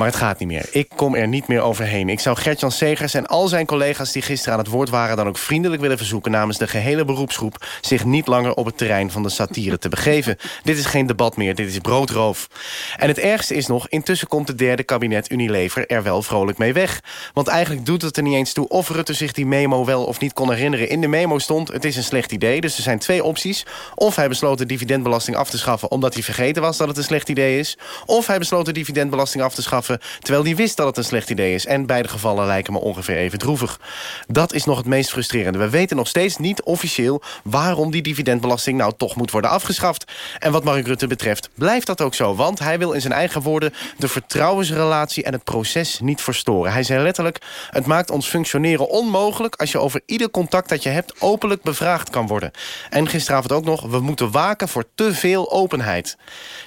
Maar het gaat niet meer. Ik kom er niet meer overheen. Ik zou Gertjan Segers en al zijn collega's die gisteren aan het woord waren... dan ook vriendelijk willen verzoeken namens de gehele beroepsgroep... zich niet langer op het terrein van de satire te begeven. Dit is geen debat meer, dit is broodroof. En het ergste is nog, intussen komt het derde kabinet Unilever... er wel vrolijk mee weg. Want eigenlijk doet het er niet eens toe of Rutte zich die memo wel of niet kon herinneren. In de memo stond, het is een slecht idee. Dus er zijn twee opties. Of hij besloot de dividendbelasting af te schaffen... omdat hij vergeten was dat het een slecht idee is. Of hij besloot de dividendbelasting af te schaffen terwijl hij wist dat het een slecht idee is. En beide gevallen lijken me ongeveer even droevig. Dat is nog het meest frustrerende. We weten nog steeds niet officieel waarom die dividendbelasting nou toch moet worden afgeschaft. En wat Mark Rutte betreft blijft dat ook zo. Want hij wil in zijn eigen woorden de vertrouwensrelatie en het proces niet verstoren. Hij zei letterlijk, het maakt ons functioneren onmogelijk als je over ieder contact dat je hebt openlijk bevraagd kan worden. En gisteravond ook nog, we moeten waken voor te veel openheid.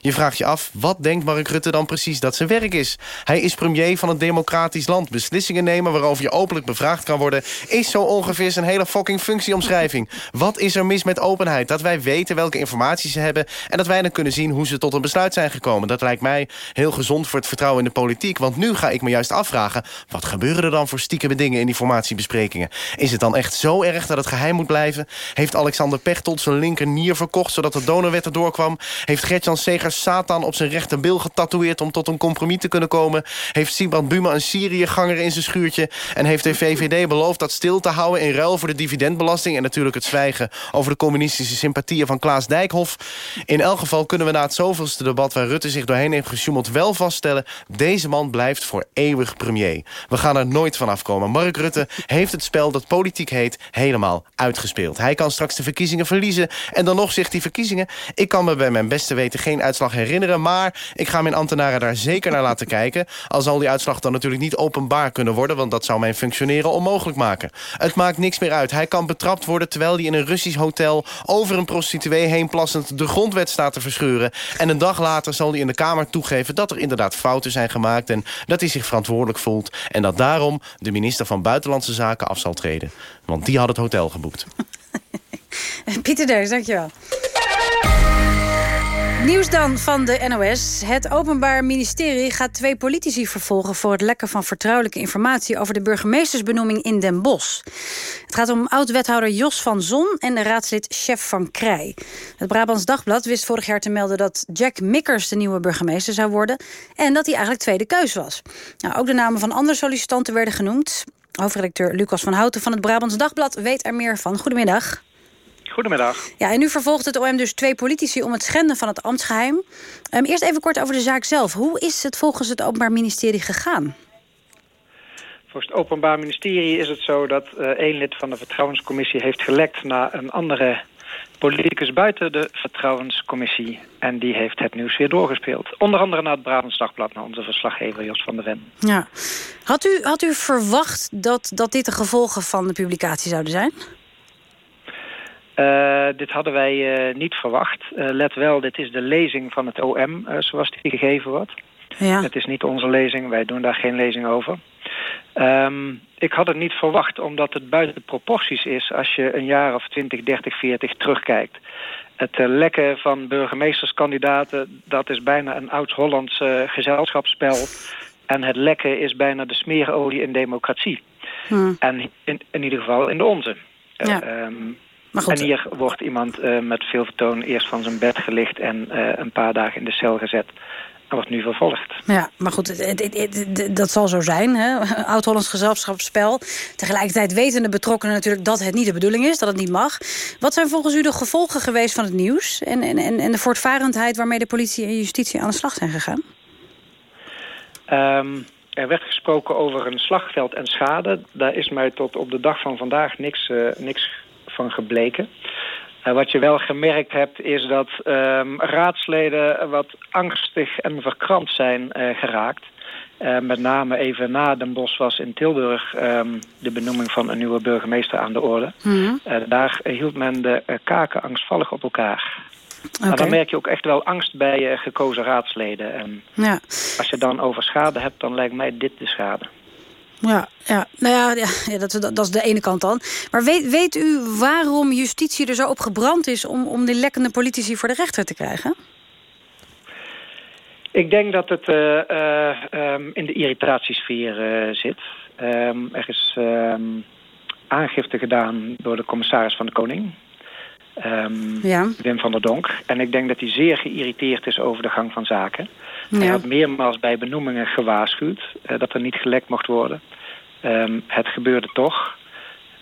Je vraagt je af, wat denkt Mark Rutte dan precies dat zijn werk is? Hij is premier van een democratisch land. Beslissingen nemen waarover je openlijk bevraagd kan worden... is zo ongeveer zijn hele fucking functieomschrijving. Wat is er mis met openheid? Dat wij weten welke informatie ze hebben... en dat wij dan kunnen zien hoe ze tot een besluit zijn gekomen. Dat lijkt mij heel gezond voor het vertrouwen in de politiek. Want nu ga ik me juist afvragen... wat gebeuren er dan voor stiekeme dingen in die formatiebesprekingen? Is het dan echt zo erg dat het geheim moet blijven? Heeft Alexander Pechtold zijn linker nier verkocht... zodat de donorwet erdoor kwam? Heeft Gertjan Segers Satan op zijn rechterbil getatoeëerd... om tot een compromis te kunnen komen? Heeft Sibrand Buma een Syriëganger in zijn schuurtje? En heeft de VVD beloofd dat stil te houden... in ruil voor de dividendbelasting... en natuurlijk het zwijgen over de communistische sympathieën van Klaas Dijkhoff? In elk geval kunnen we na het zoveelste debat... waar Rutte zich doorheen heeft gesjoemeld wel vaststellen... deze man blijft voor eeuwig premier. We gaan er nooit van afkomen. Mark Rutte heeft het spel dat politiek heet helemaal uitgespeeld. Hij kan straks de verkiezingen verliezen. En dan nog zegt die verkiezingen... ik kan me bij mijn beste weten geen uitslag herinneren... maar ik ga mijn ambtenaren daar zeker naar laten kijken. Al zal die uitslag dan natuurlijk niet openbaar kunnen worden... want dat zou mijn functioneren onmogelijk maken. Het maakt niks meer uit. Hij kan betrapt worden terwijl hij in een Russisch hotel... over een prostituee heen plassend de grondwet staat te verscheuren. En een dag later zal hij in de Kamer toegeven... dat er inderdaad fouten zijn gemaakt en dat hij zich verantwoordelijk voelt. En dat daarom de minister van Buitenlandse Zaken af zal treden. Want die had het hotel geboekt. Pieter Deus, dankjewel. Nieuws dan van de NOS. Het Openbaar Ministerie gaat twee politici vervolgen... voor het lekken van vertrouwelijke informatie... over de burgemeestersbenoeming in Den Bosch. Het gaat om oud-wethouder Jos van Zon... en de raadslid Chef van Krij. Het Brabants Dagblad wist vorig jaar te melden... dat Jack Mikkers de nieuwe burgemeester zou worden... en dat hij eigenlijk tweede keus was. Nou, ook de namen van andere sollicitanten werden genoemd. Hoofdredacteur Lucas van Houten van het Brabants Dagblad weet er meer van. Goedemiddag. Goedemiddag. Ja, en nu vervolgt het OM dus twee politici om het schenden van het ambtsgeheim. Um, eerst even kort over de zaak zelf. Hoe is het volgens het Openbaar Ministerie gegaan? Volgens het Openbaar Ministerie is het zo dat uh, één lid van de Vertrouwenscommissie heeft gelekt naar een andere politicus buiten de Vertrouwenscommissie. En die heeft het nieuws weer doorgespeeld. Onder andere naar het Brabants Dagblad, naar onze verslaggever Jos van der Ven. Ja. Had u, had u verwacht dat, dat dit de gevolgen van de publicatie zouden zijn? Uh, dit hadden wij uh, niet verwacht. Uh, let wel, dit is de lezing van het OM, zoals die gegeven wordt. Ja. Het is niet onze lezing, wij doen daar geen lezing over. Um, ik had het niet verwacht, omdat het buiten de proporties is... als je een jaar of 20, 30, 40 terugkijkt. Het lekken van burgemeesterskandidaten... dat is bijna een oud-Hollands gezelschapsspel. En het lekken is bijna de smeerolie in democratie. Hmm. En in, in ieder geval in de onze. Ja. Um, Maar goed, en hier wordt iemand uh, met veel vertoon eerst van zijn bed gelicht... en uh, een paar dagen in de cel gezet. En wordt nu vervolgd. Ja, maar goed, het, het, het, dat zal zo zijn. Oud-Hollands gezelschapsspel. Tegelijkertijd weten de betrokkenen natuurlijk dat het niet de bedoeling is. Dat het niet mag. Wat zijn volgens u de gevolgen geweest van het nieuws? En, en, en de voortvarendheid waarmee de politie en justitie aan de slag zijn gegaan? Um, er werd gesproken over een slagveld en schade. Daar is mij tot op de dag van vandaag niks, uh, niks van gebleken. Uh, wat je wel gemerkt hebt is dat um, raadsleden wat angstig en verkrampt zijn uh, geraakt. Uh, met name even na Den Bosch was in Tilburg um, de benoeming van een nieuwe burgemeester aan de orde. Mhm. Mm -hmm. daar hield men de kaken angstvallig op elkaar. Okay. Maar dan merk je ook echt wel angst bij gekozen raadsleden. En ja. als je dan over schade hebt, dan lijkt mij dit de schade. Ja, ja. nou ja, ja dat, dat, dat, is de ene kant dan. Maar weet, weet u waarom justitie er zo op gebrand is... om, om die lekkende politici voor de rechter te krijgen? Ik denk dat het uh, uh, um, in de irritatiesfeer uh, zit. Um, er is um, aangifte gedaan door de commissaris van de Koning... Ja. Wim van der Donk. En ik denk dat hij zeer geïrriteerd is over de gang van zaken. Ja. Hij had meermaals bij benoemingen gewaarschuwd uh, dat er niet gelekt mocht worden. Um, het gebeurde toch.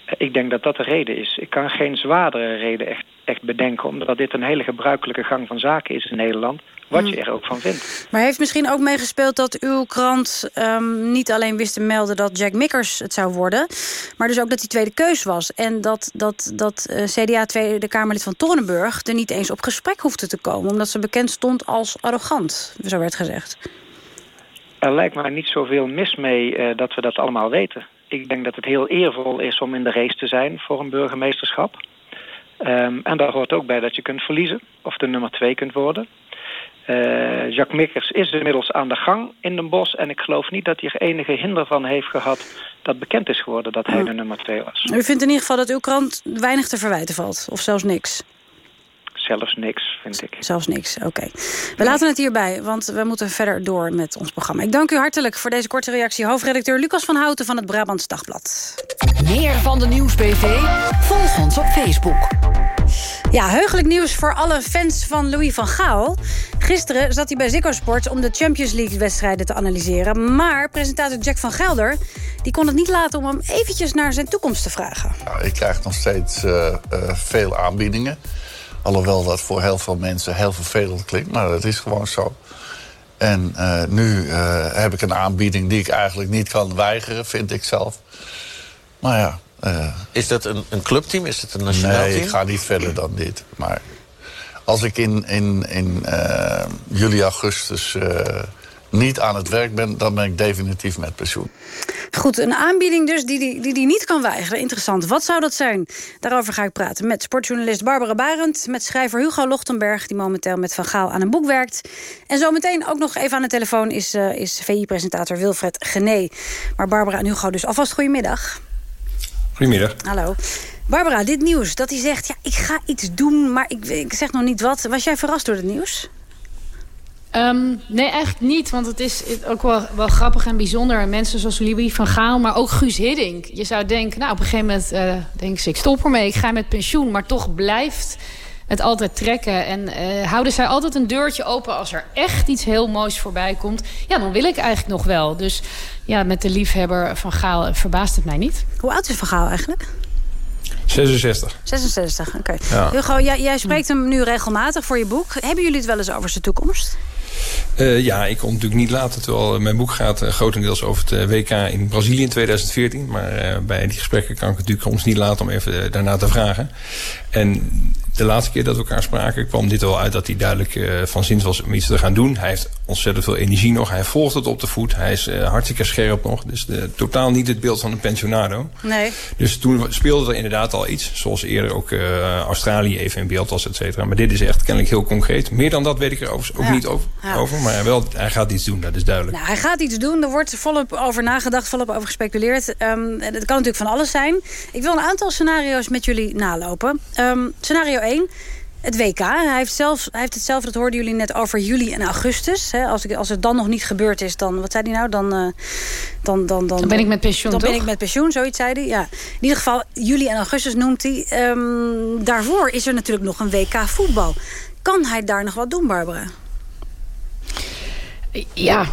Uh, ik denk dat dat de reden is. Ik kan geen zwaardere reden echt, echt bedenken... omdat dit een hele gebruikelijke gang van zaken is in Nederland... wat je er ook van vindt. Maar heeft misschien ook meegespeeld dat uw krant um, niet alleen wist te melden... dat Jack Mikkers het zou worden, maar dus ook dat hij tweede keus was. En dat, dat, dat uh, CDA Tweede Kamerlid van Tornenburg er niet eens op gesprek hoefde te komen... omdat ze bekend stond als arrogant, zo werd gezegd. Er lijkt mij niet zoveel mis mee uh, dat we dat allemaal weten. Ik denk dat het heel eervol is om in de race te zijn voor een burgemeesterschap. Um, en daar hoort ook bij dat je kunt verliezen of de nummer twee kunt worden. Uh, Jacques Mikkers is inmiddels aan de gang in Den Bosch. En ik geloof niet dat hij er enige hinder van heeft gehad... dat bekend is geworden dat hij de nummer 2 was. U vindt in ieder geval dat uw krant weinig te verwijten valt? Of zelfs niks? Zelfs niks, vind ik. Zelfs niks, oké. We laten het hierbij, want we moeten verder door met ons programma. Ik dank u hartelijk voor deze korte reactie. Hoofdredacteur Lucas van Houten van het Brabants Dagblad. Meer van de Nieuwsbv? Volg ons op Facebook. Ja, heugelijk nieuws voor alle fans van Louis van Gaal. Gisteren zat hij bij Ziggo Sport om de Champions League-wedstrijden te analyseren. Maar presentator Jack van Gelder die kon het niet laten om hem eventjes naar zijn toekomst te vragen. Nou, ik krijg nog steeds uh, uh, veel aanbiedingen. Alhoewel dat voor heel veel mensen heel vervelend klinkt. Maar dat is gewoon zo. En uh, nu heb ik een aanbieding die ik eigenlijk niet kan weigeren, vind ik zelf. Maar ja, uh, is dat een, een clubteam? Is het een nationaal nee, team? Nee, ik ga niet verder dan dit. Maar als ik in, in, in juli, augustus niet aan het werk ben... dan ben ik definitief met pensioen. Goed, een aanbieding dus die hij die, die niet kan weigeren. Interessant. Wat zou dat zijn? Daarover ga ik praten met sportjournalist Barbara Barend... met schrijver Hugo Lochtenberg, die momenteel met Van Gaal aan een boek werkt. En zometeen ook nog even aan de telefoon is, uh, is VI-presentator Wilfred Gené. Maar Barbara en Hugo dus alvast goedemiddag. Goedemiddag. Hallo. Barbara, dit nieuws, dat hij zegt... ja, ik ga iets doen, maar ik, ik zeg nog niet wat. Was jij verrast door het nieuws? Um, nee, eigenlijk niet. Want het is ook wel, wel grappig en bijzonder. Mensen zoals Louis van Gaal, maar ook Guus Hiddink. Je zou denken, nou, op een gegeven moment uh, denk ze... ik stop ermee, ik ga met pensioen. Maar toch blijft het altijd trekken. En uh, houden zij altijd een deurtje open als er echt iets heel moois voorbij komt. Ja, dan wil ik eigenlijk nog wel. Dus ja, met de liefhebber van Gaal verbaast het mij niet. Hoe oud is Van Gaal eigenlijk? 66. 66, oké. Okay. Ja. Hugo, jij, jij spreekt hem nu regelmatig voor je boek. Hebben jullie het wel eens over zijn toekomst? Uh, ja, ik kon natuurlijk niet laten. Terwijl mijn boek gaat uh, grotendeels over het WK in Brazilië in 2014. Maar bij die gesprekken kan ik natuurlijk ons niet laten om even daarna te vragen. En de laatste keer dat we elkaar spraken kwam dit wel uit dat hij duidelijk van zins was om iets te gaan doen. Hij heeft ontzettend veel energie nog. Hij volgt het op de voet. Hij is uh, hartstikke scherp nog. Dus de, totaal niet het beeld van een pensionado. Nee. Dus toen speelde er inderdaad al iets. Zoals eerder ook uh, Australië even in beeld was, et cetera. Maar dit is echt kennelijk heel concreet. Meer dan dat weet ik er ook ja. niet over, ja. over. Maar wel, hij gaat iets doen, dat is duidelijk. Nou, hij gaat iets doen. Er wordt volop over nagedacht, volop over gespeculeerd. Um, het kan natuurlijk van alles zijn. Ik wil een aantal scenario's met jullie nalopen. Um, scenario 1. Het WK. Hij heeft, zelf, hij heeft het zelf, dat hoorden jullie net, over juli en augustus. Als, ik, als het dan nog niet gebeurd is, dan, wat zei hij nou? Dan, uh, dan, dan, dan, dan ben ik met pensioen, Dan toch? ben ik met pensioen, zoiets zei hij. Ja. In ieder geval, juli en augustus noemt hij. Um, daarvoor is er natuurlijk nog een WK voetbal. Kan hij daar nog wat doen, Barbara? Ja,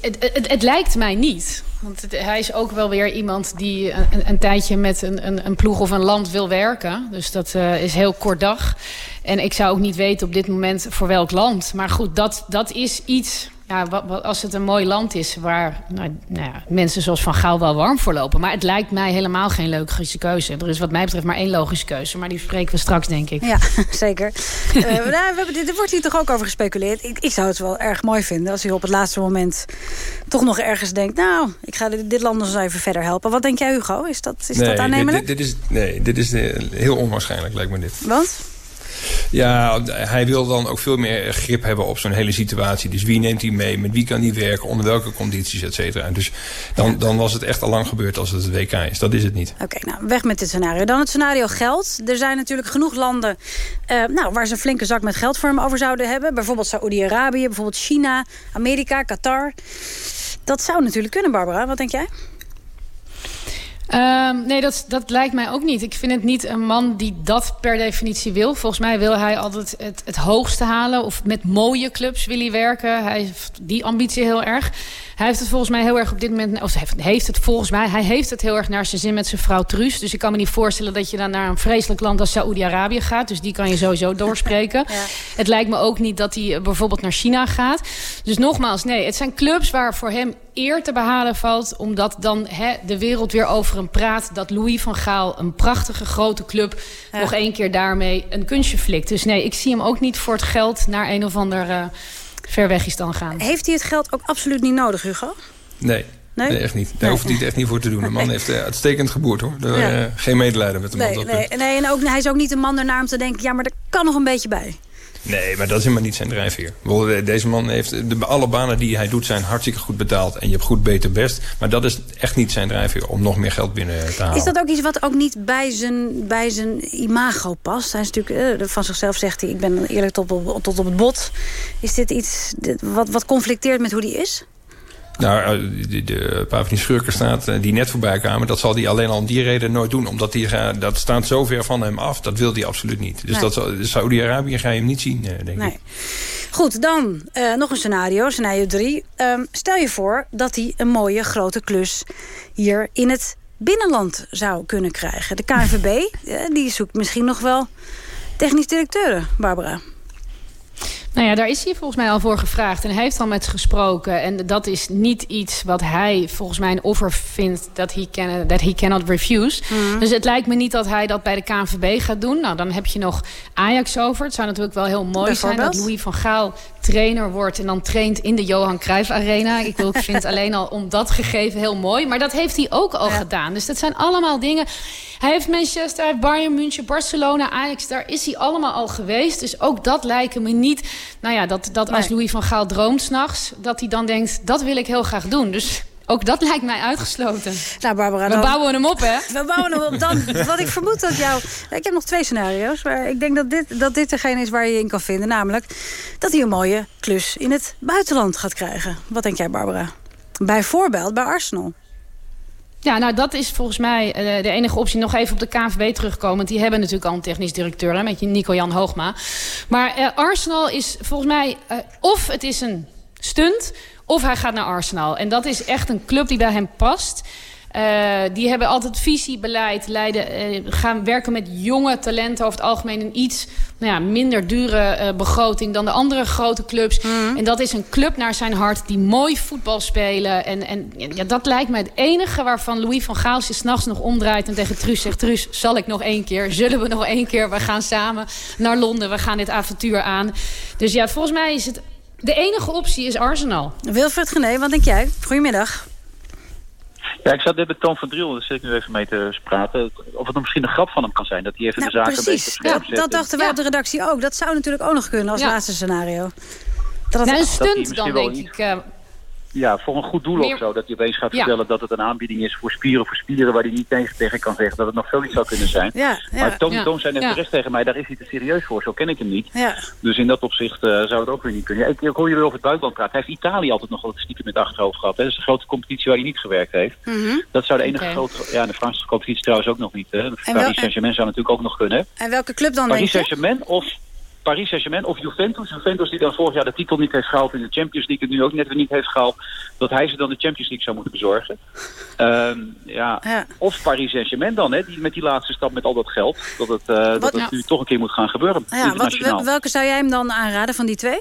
het, het, het lijkt mij niet. Want het, hij is ook wel weer iemand die een, een tijdje met een, een, een, ploeg of een land wil werken. Dus dat uh, is heel kort dag. En ik zou ook niet weten op dit moment voor welk land. Maar goed, dat, dat is iets... Ja, wat, wat, als het een mooi land is waar nou, nou ja, mensen zoals Van Gaal wel warm voor lopen. Maar het lijkt mij helemaal geen logische keuze. Er is wat mij betreft maar één logische keuze. Maar die spreken we straks, denk ik. Ja, zeker. uh, nou, we hebben, er wordt hier toch ook over gespeculeerd. Ik, ik, zou het wel erg mooi vinden als hij op het laatste moment toch nog ergens denkt... nou, ik ga dit, dit land nog eens even verder helpen. Wat denk jij, Hugo? Is dat, is nee, dat aannemelijk? Dit, dit, is, nee, dit is heel onwaarschijnlijk, lijkt me dit. Want? Ja, hij wil dan ook veel meer grip hebben op zo'n hele situatie. Dus wie neemt hij mee? Met wie kan hij werken? Onder welke condities, et cetera. Dus dan, dan was het echt al lang gebeurd als het het WK is. Dat is het niet. Oké, okay, nou, weg met dit scenario. Dan het scenario geld. Er zijn natuurlijk genoeg landen uh, nou, waar ze een flinke zak met geld voor hem over zouden hebben. Bijvoorbeeld Saoedi-Arabië, bijvoorbeeld China, Amerika, Qatar. Dat zou natuurlijk kunnen, Barbara. Wat denk jij? Um, nee, dat, dat lijkt mij ook niet. Ik vind het niet een man die dat per definitie wil. Volgens mij wil hij altijd het, het hoogste halen. Of met mooie clubs wil hij werken. Hij heeft die ambitie heel erg. Hij heeft het volgens mij heel erg op dit moment... Of heeft, heeft het volgens mij... Hij heeft het heel erg naar zijn zin met zijn vrouw Truus. Dus ik kan me niet voorstellen dat je dan naar een vreselijk land als Saoedi-Arabië gaat. Dus die kan je sowieso doorspreken. ja. Het lijkt me ook niet dat hij bijvoorbeeld naar China gaat. Dus nogmaals, nee. Het zijn clubs waar voor hem eer te behalen valt... omdat dan he, de wereld weer over hem praat... dat Louis van Gaal, een prachtige grote club... Ja. nog één keer daarmee een kunstje flikt. Dus nee, ik zie hem ook niet voor het geld... naar een of ander uh, ver weg is dan gaan. Heeft hij het geld ook absoluut niet nodig, Hugo? Nee. Nee? nee? echt niet. Daar nee. hoeft hij het echt niet voor te doen. De man heeft uh, uitstekend geboerd hoor. Ja. uh, geen medelijden met de man. Nee, nee, nee, en ook, hij is ook niet een man ernaar om te denken... ja, maar er kan nog een beetje bij. Nee, maar dat is helemaal niet zijn drijfveer. Deze man heeft... De, alle banen die hij doet zijn hartstikke goed betaald. En je hebt goed, beter, best. Maar dat is echt niet zijn drijfveer om nog meer geld binnen te halen. Is dat ook iets wat ook niet bij zijn, bij zijn imago past? Hij is natuurlijk, eh, van zichzelf zegt hij, ik ben eerlijk tot op, tot op het bot. Is dit iets wat, wat conflicteert met hoe hij is? Nou, eh, de, de, een paar van die schurken staat die net voorbij kwamen... dat zal hij alleen al om die reden nooit doen. Omdat eh, dat staat zo ver van hem af. Dat wil hij absoluut niet. Dus Nee. dat zal- Saudi-Arabië ga je hem niet zien, eh, denk Nee. ik. Goed, dan eh, nog een scenario, scenario 3. stel je voor dat hij een mooie grote klus hier in het binnenland zou kunnen krijgen. De KNVB, eh, die zoekt misschien nog wel technisch directeuren, Barbara. Nou ja, daar is hij volgens mij al voor gevraagd. En hij heeft al met gesproken. En dat is niet iets wat hij volgens mij een offer vindt... dat he, can, that he cannot refuse. Mhm. Dus het lijkt me niet dat hij dat bij de KNVB gaat doen. Nou, dan heb je nog Ajax over. Het zou natuurlijk wel heel mooi zijn dat? Louis van Gaal trainer wordt... en dan traint in de Johan Cruijff Arena. Ik, vind alleen al om dat gegeven heel mooi. Maar dat heeft hij ook al gedaan. Dus dat zijn allemaal dingen... Hij heeft Manchester, hij heeft Bayern München, Barcelona, Ajax. Daar is hij allemaal al geweest. Dus ook dat lijken me niet... Nou ja, dat, dat als Louis van Gaal droomt s'nachts... dat hij dan denkt, dat wil ik heel graag doen. Dus ook dat lijkt mij uitgesloten. Nou, Barbara, We bouwen hem op, hè? We bouwen hem op. Dan, wat ik vermoed dat jou... Ik heb nog twee scenario's. Maar ik denk dat dit, dat dit degene is waar je je in kan vinden. Namelijk dat hij een mooie klus in het buitenland gaat krijgen. Wat denk jij, Barbara? Bijvoorbeeld bij Arsenal. Ja, nou dat is volgens mij eh, de enige optie. Nog even op de KNVB terugkomen. Die hebben natuurlijk al een technisch directeur. Hè, met Nico-Jan Hoogma. Maar eh, Arsenal is volgens mij... eh, of het is een stunt... of hij gaat naar Arsenal. En dat is echt een club die bij hem past... Eh, die hebben altijd visie, beleid, leiden, eh, gaan werken met jonge talenten over het algemeen een iets nou ja, minder dure eh, begroting dan de andere grote clubs. En dat is een club naar zijn hart die mooi voetbal spelen. En, en ja, dat lijkt mij het enige waarvan Louis van Gaal zich s'nachts nog omdraait en tegen Truus zegt: Truus, zal ik nog één keer? Zullen we nog één keer? We gaan samen naar Londen, we gaan dit avontuur aan. Dus ja, volgens mij is het. De enige optie is Arsenal. Wilfred Gené, wat denk jij? Goedemiddag. Ja, ik zat net met Toon van Driel, daar zit ik nu even mee te praten. Of het misschien een grap van hem kan zijn, dat hij even Nou, de zaken een beetje Ja, dat dachten wij op de redactie ook. Dat zou natuurlijk ook nog kunnen als Ja. laatste scenario. Dat het Nou, een stunt dan, denk ik. eh, Ja, voor een goed doel Meer- of zo. Dat hij opeens gaat Ja. vertellen dat het een aanbieding is voor spieren voor spieren... waar hij niet tegen, tegen kan zeggen dat het nog zoiets zou kunnen zijn. Ja, ja, maar Toon, ja. Toon zei net Ja. terecht tegen mij, daar is hij te serieus voor. Zo ken ik hem niet. Ja. Dus in dat opzicht eh, zou het ook weer niet kunnen. Ja, ik, ik hoor jullie over het buitenland praten. Hij heeft Italië altijd nog wel stiekem met achterhoofd gehad. Hè. Dat is de grote competitie waar hij niet gewerkt heeft. Mhm. Dat zou de enige grote... Ja, de Franse competitie trouwens ook nog niet. Hè. wel- Paris Saint-Germain zou natuurlijk ook nog kunnen. En welke club dan, denk Paris? Saint-Germain of Paris Saint-Germain of Juventus. Juventus die dan vorig jaar de titel niet heeft gehaald in de Champions League en nu ook net weer niet heeft gehaald. Dat hij ze dan de Champions League zou moeten bezorgen. Ehm, ja. Of Paris Saint-Germain dan, hè, die, met die laatste stap met al dat geld. Dat het, eh, dat het ja. nu toch een keer moet gaan gebeuren. Ja, wat, welke zou jij hem dan aanraden van die twee?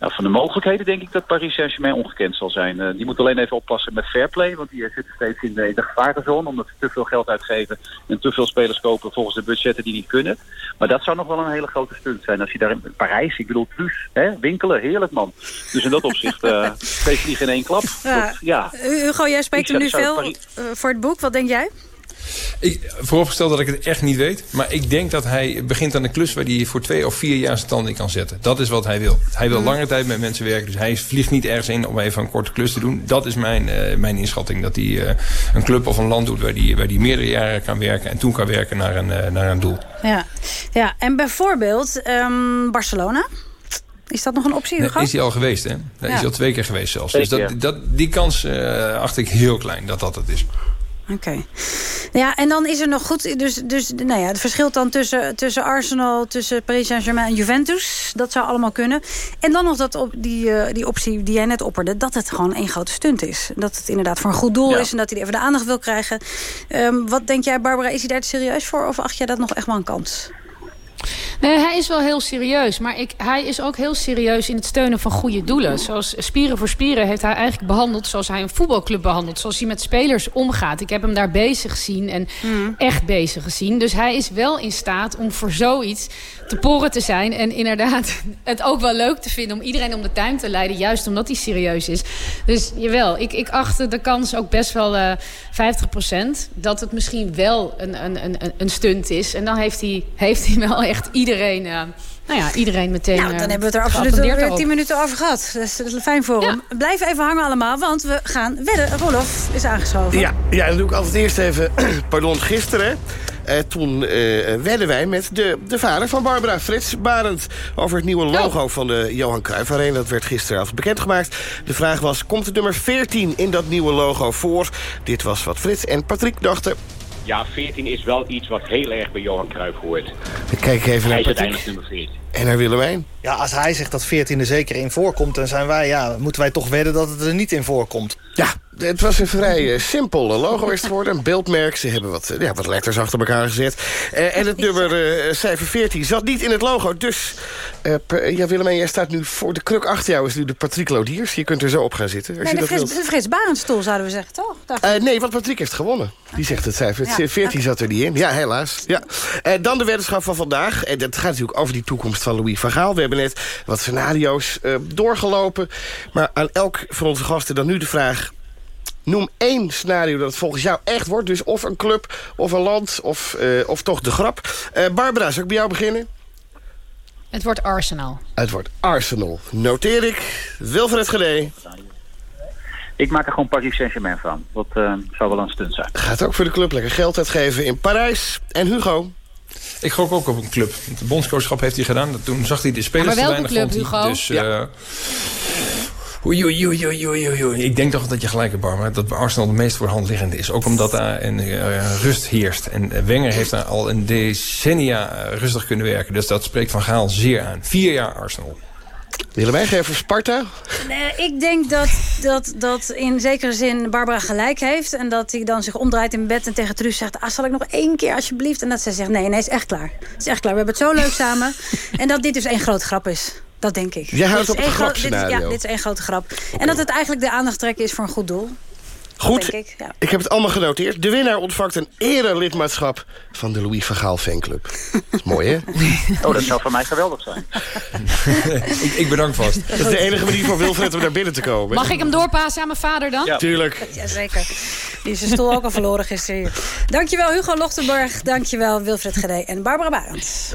Nou, van de mogelijkheden denk ik dat Paris Saint-Germain ongekend zal zijn. Eh, die moet alleen even oppassen met fair play, want die zitten steeds in de, in de gevarenzone. Omdat ze te veel geld uitgeven en te veel spelers kopen volgens de budgetten die niet kunnen. Maar dat zou nog wel een hele grote stunt zijn. Als je daar in Parijs, ik bedoel plus, hè, winkelen, heerlijk man. Dus in dat opzicht, eh twee vliegen in één klap. Ja. Dat- ja. Hugo, jij spreekt hem nu veel Paris- eh, voor het boek. Wat denk jij? Ik, vooropgesteld dat ik het echt niet weet. Maar ik denk dat hij begint aan een klus waar hij voor twee of vier jaar zijn tanden in kan zetten. Dat is wat hij wil. Hij wil Mhm. lange tijd met mensen werken. Dus hij vliegt niet ergens in om even een korte klus te doen. Dat is mijn, eh, mijn inschatting. Dat hij eh, een club of een land doet waar hij, waar hij meerdere jaren kan werken. En toen kan werken naar een, eh, naar een doel. Ja, ja en bijvoorbeeld ehm, Barcelona. Is dat nog een optie, Hugo? is hij al geweest, hè? Daar Ja. is hij al twee keer geweest zelfs. Dus dat, dat, die kans eh, acht ik heel klein dat dat het is. Oké. Ja, en dan is er nog goed... Dus, dus nou ja, het verschilt dan tussen, tussen Arsenal, tussen Paris Saint-Germain en Juventus. Dat zou allemaal kunnen. En dan nog dat op, die, eh, die optie die jij net opperde... dat het gewoon één grote stunt is. Dat het inderdaad voor een goed doel Ja. is... en dat hij even de aandacht wil krijgen. Ehm, wat denk jij, Barbara, is hij daar serieus voor? Of acht jij dat nog echt wel een kans? Nee, hij is wel heel serieus. Maar ik, hij is ook heel serieus in het steunen van goede doelen. Zoals Spieren voor Spieren heeft hij eigenlijk behandeld... zoals hij een voetbalclub behandelt. Zoals hij met spelers omgaat. Ik heb hem daar bezig gezien en echt bezig gezien. Dus hij is wel in staat om voor zoiets te poren te zijn. En inderdaad het ook wel leuk te vinden om iedereen om de tuin te leiden. Juist omdat hij serieus is. Dus jawel, ik, ik acht de kans ook best wel eh 50% Dat het misschien wel een, een, een, een stunt is. En dan heeft hij, heeft hij wel echt iedereen iedereen, eh, nou ja, iedereen meteen Nou, dan eh, hebben we het er absoluut weer. 10 minuten over gehad. Dus dat is fijn voor hem. Blijf even hangen allemaal, want we gaan wedden. Rolof is aangeschoven. Ja, ja, dan doe ik altijd eerst even, pardon, gisteren. eh, toen eh wedden wij met de, de vader van Barbara, Frits Barend... over het nieuwe logo van de Johan Cruijff Arena. Dat werd gisteravond bekendgemaakt. De vraag was, komt het nummer 14 in dat nieuwe logo voor? Dit was wat Frits en Patrick dachten. Ja, 14 is wel iets wat heel erg bij Johan Cruijff hoort. Ik kijk even Hij naar is Patrick uiteindelijk nummer 14. En naar Willemijn. Ja, als hij zegt dat 14 er zeker in voorkomt... dan zijn wij, ja, moeten wij toch wedden dat het er niet in voorkomt. Ja, het was een vrij eh, simpel logo is het geworden. Een beeldmerk. Ze hebben wat, eh, ja, wat letters achter elkaar gezet. Eh, en het nummer cijfer 14 zat niet in het logo. Dus, eh, per- ja, Willemijn, jij staat nu voor de kruk achter jou. is nu de Patrick Lodiers. Je kunt er zo op gaan zitten. Als Nee, je de dat Frits, wilt. de Frits Barendstoel zouden we zeggen, toch? Eh, nee, want Patrick heeft gewonnen. Die zegt het cijfer. Het Ja, 14 zat er niet in. Ja, helaas. Ja. Dan de weddenschap van vandaag. En dat gaat natuurlijk over die toekomst van Louis van Gaal. We hebben net wat scenario's eh, doorgelopen. Maar aan elk van onze gasten dan nu de vraag... Noem één scenario dat het volgens jou echt wordt. Dus of een club, of een land, of, eh, of toch de grap. Eh, Barbara, zal ik bij jou beginnen? Het wordt Arsenal. Het wordt Arsenal. Noteer ik. Wilfred Gedee. Ik maak er gewoon Paris Saint-Germain van. Dat eh, zou wel een stunt zijn. Gaat ook voor de club lekker geld uitgeven in Parijs. En Hugo? Ik gok ook op een club. De bondscoachschap heeft hij gedaan. Toen zag hij de spelers Maar te welke weinig. club, vond hij. Hugo? Dus, Ja. eh, Oei, oei, oei, oei, oei. Ik denk toch dat je gelijk hebt, Barbara. Dat bij Arsenal de meest voor de hand liggende is. Ook omdat daar een eh, rust heerst. En eh, Wenger heeft daar al een decennia eh, rustig kunnen werken. Dus dat spreekt Van Gaal zeer aan. Vier jaar Arsenal. Willemijn, geef voor Sparta. Nee, ik denk dat, dat, dat in zekere zin Barbara gelijk heeft. En dat hij dan zich omdraait in bed en tegen Truus zegt... Ah, zal ik nog één keer alsjeblieft? En dat zij zegt, nee, nee, is echt klaar. Het is echt klaar, we hebben het zo leuk samen. En dat dit dus één grote grap is. Dat denk ik. Jij houdt op een gro- dit. Ja, dit is één grote grap. En dat het eigenlijk de aandacht trekken is voor een goed doel. Goed, denk ik, ja. ik heb het allemaal genoteerd. De winnaar ontvangt een erelidmaatschap van de Louis van Gaal fanclub. Dat is mooi, hè? Oh, dat zou voor mij geweldig zijn. ik, ik bedank vast. Dat is de enige manier voor Wilfred om naar binnen te komen. Mag ik hem doorpassen aan mijn vader dan? Tuurlijk. Jazeker. Die is zijn stoel ook al verloren gisteren hier. Dankjewel Hugo Lochtenberg. Dankjewel Wilfred Gedee en Barbara Barends.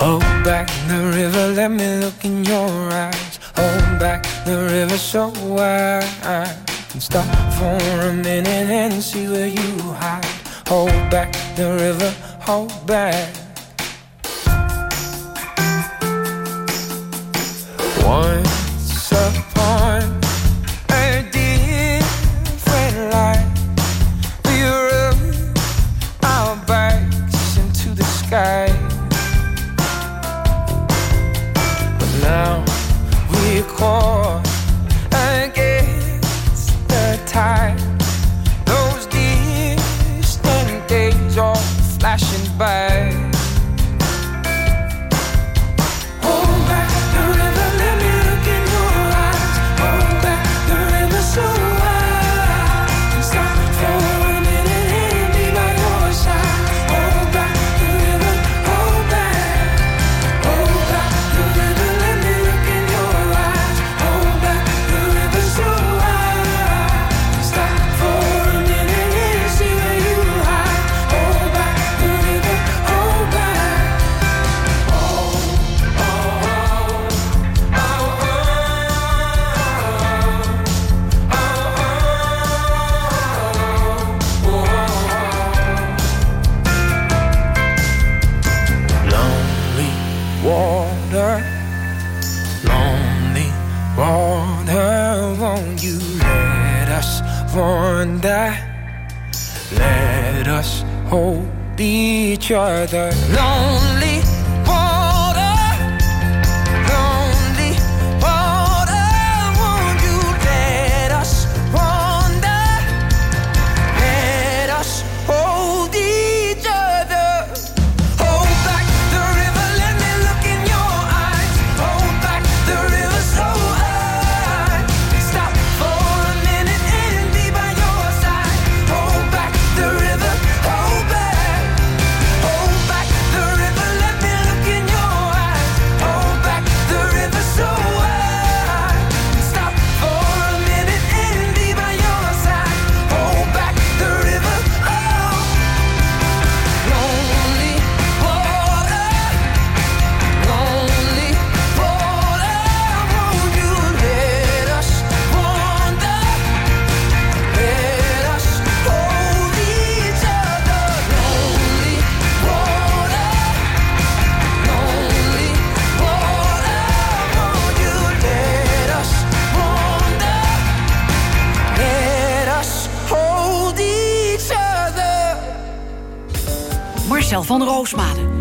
Hold back the river, let me look in your eyes. Hold back the river so I can stop for a minute and see where you hide. Hold back the river, hold back. Once upon a different life, we rode our bikes into the sky.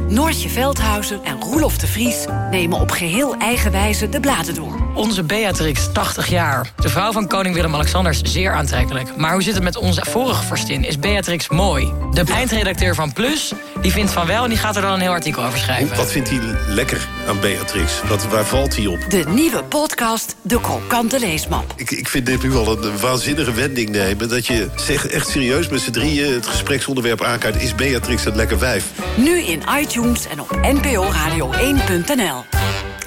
Noortje Veldhuizen en Roelof de Vries... nemen op geheel eigen wijze de bladen door. Onze Beatrix, 80 jaar. De vrouw van koning Willem-Alexander is zeer aantrekkelijk. Maar hoe zit het met onze vorige vorstin? Is Beatrix mooi? De eindredacteur van Plus, die vindt van wel... en die gaat er dan een heel artikel over schrijven. Wat vindt hij lekker aan Beatrix? Wat, waar valt hij op? De nieuwe podcast De Krokante Leesmap. Ik, ik vind dit nu al een, waanzinnige wending nemen... dat je zegt echt serieus met z'n drieën het gespreksonderwerp aankaart... is Beatrix het lekker wijf? Nu in iTunes en op nporadio1.nl.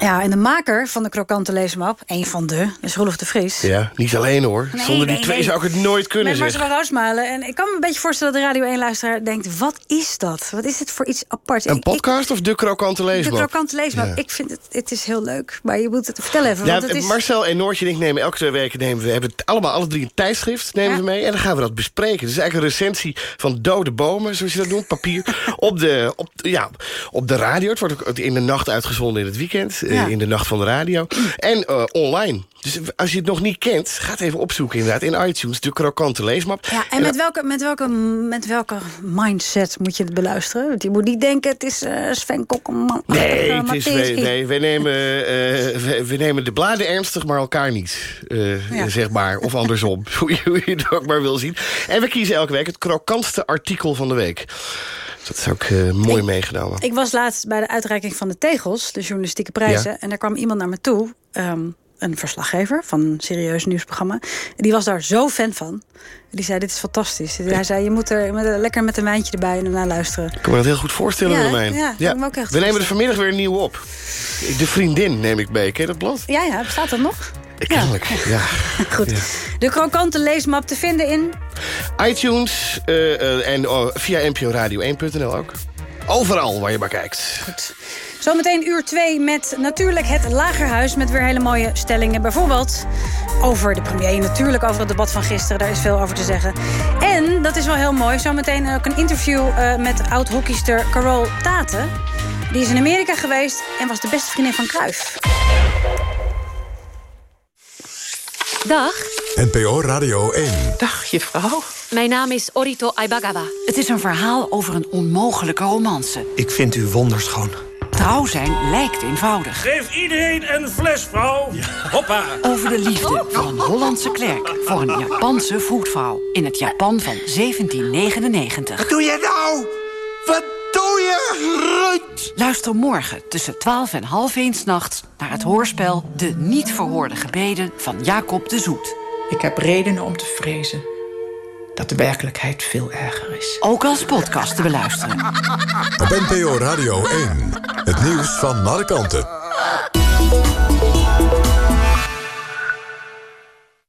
Ja, en de maker van de krokante leesmap, een van de, is Roelof de Vries. Ja, niet alleen hoor. Nee, Zonder die nee, twee nee. zou ik het nooit kunnen Met zeggen. Marcel Roosmalen. En ik kan me een beetje voorstellen dat de Radio 1-luisteraar denkt... wat is dat? Wat is dit voor iets apart? Een Ik- podcast of de krokante ik, de leesmap? krokante leesmap. Ja. Ik vind het, het is heel leuk. Maar je moet het vertellen even. Ja, want het is... Marcel en Noortje en ik nemen elke twee weken nemen we hebben het allemaal alle drie een tijdschrift nemen we mee en dan gaan we dat bespreken. Het is eigenlijk een recensie van dode bomen, zoals je dat noemt, papier op de op, ja, op de radio. Het wordt ook in de nacht uitgezonden in het weekend, Ja. in de nacht van de radio en eh, online. Dus als je het nog niet kent, ga het even opzoeken inderdaad in iTunes de krokante leesmap. Ja, en met welke, met, welke, met welke mindset moet je het beluisteren? Want je moet niet denken, het is eh Sven Kokkelman. Nee, het is, wij, nee wij, nemen, eh, wij, wij nemen de bladen ernstig, maar elkaar niet. eh, Ja. Zeg maar. Of andersom. hoe, je, hoe je het ook maar wil zien. En we kiezen elke week het krokantste artikel van de week. Dat is ook eh, mooi meegenomen. Ik was laatst bij de uitreiking van de Tegels, de journalistieke prijzen. Ja. En daar kwam iemand naar me toe, ehm, een verslaggever van een serieus nieuwsprogramma. En die was daar zo fan van. Die zei, dit is fantastisch. Hij zei, je moet er met, lekker met een wijntje erbij en naar luisteren. Ik kan me dat heel goed voorstellen, Ja, Romein. ja, ik me ook echt we nemen er vanmiddag weer een nieuw op. De Vriendin neem ik mee. Ken je dat blad? Ja, ja, bestaat dat nog? Kennelijk, ja. Goed. De krokante leesmap te vinden in... iTunes eh, eh, en oh, via nporadio1.nl ook. Overal waar je maar kijkt. Goed. Zometeen uur 2 met natuurlijk het Lagerhuis... met weer hele mooie stellingen. Bijvoorbeeld over de premier, natuurlijk over het debat van gisteren. Daar is veel over te zeggen. En, dat is wel heel mooi, zometeen ook een interview... eh, met oud-hockeyster Carol Taten. Die is in Amerika geweest en was de beste vriendin van Cruijff. Dag. NPO Radio 1. Dag, juffrouw. Mijn naam is Orito Aibagawa. Het is een verhaal over een onmogelijke romance. Ik vind u wonderschoon. Trouw zijn lijkt eenvoudig. Geef iedereen een fles, vrouw. Hoppa. Over de liefde van een Hollandse klerk voor een Japanse voetvrouw. In het Japan van 1799. Wat doe je nou? Wat Luister morgen tussen 12 en half 1 nachts naar het hoorspel De Niet Verhoorde Gebeden van Jacob de Zoet. Ik heb redenen om te vrezen dat de werkelijkheid veel erger is. Ook als podcast te beluisteren. Op NPO Radio 1. Het nieuws van alle kanten.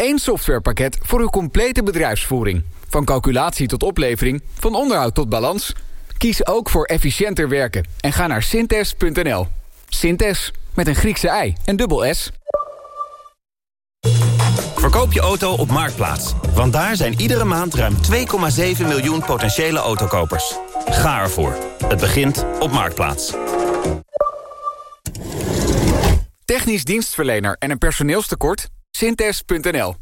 Eén softwarepakket voor uw complete bedrijfsvoering. Van calculatie tot oplevering, van onderhoud tot balans. Kies ook voor efficiënter werken en ga naar synthes.nl. Synthes, met een Griekse ei en dubbel S. Verkoop je auto op Marktplaats. Want daar zijn iedere maand ruim 2,7 miljoen potentiële autokopers. Ga ervoor. Het begint op Marktplaats. Technisch dienstverlener en een personeelstekort? Synthes.nl.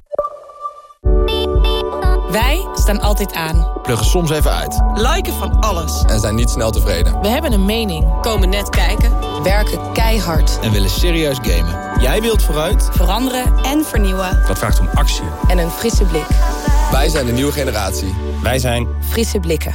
Wij staan altijd aan. Pluggen soms even uit. Liken van alles. En zijn niet snel tevreden. We hebben een mening. Komen net kijken. Werken keihard. En willen serieus gamen. Jij wilt vooruit. Veranderen en vernieuwen. Dat vraagt om actie. En een frisse blik. Wij zijn de nieuwe generatie. Wij zijn Frisse blikken.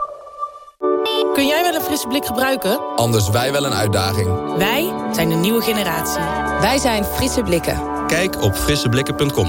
Kun jij wel een frisse blik gebruiken? Anders wij wel een uitdaging. Wij zijn de nieuwe generatie. Wij zijn Frisse Blikken. Kijk op frisseblikken.com.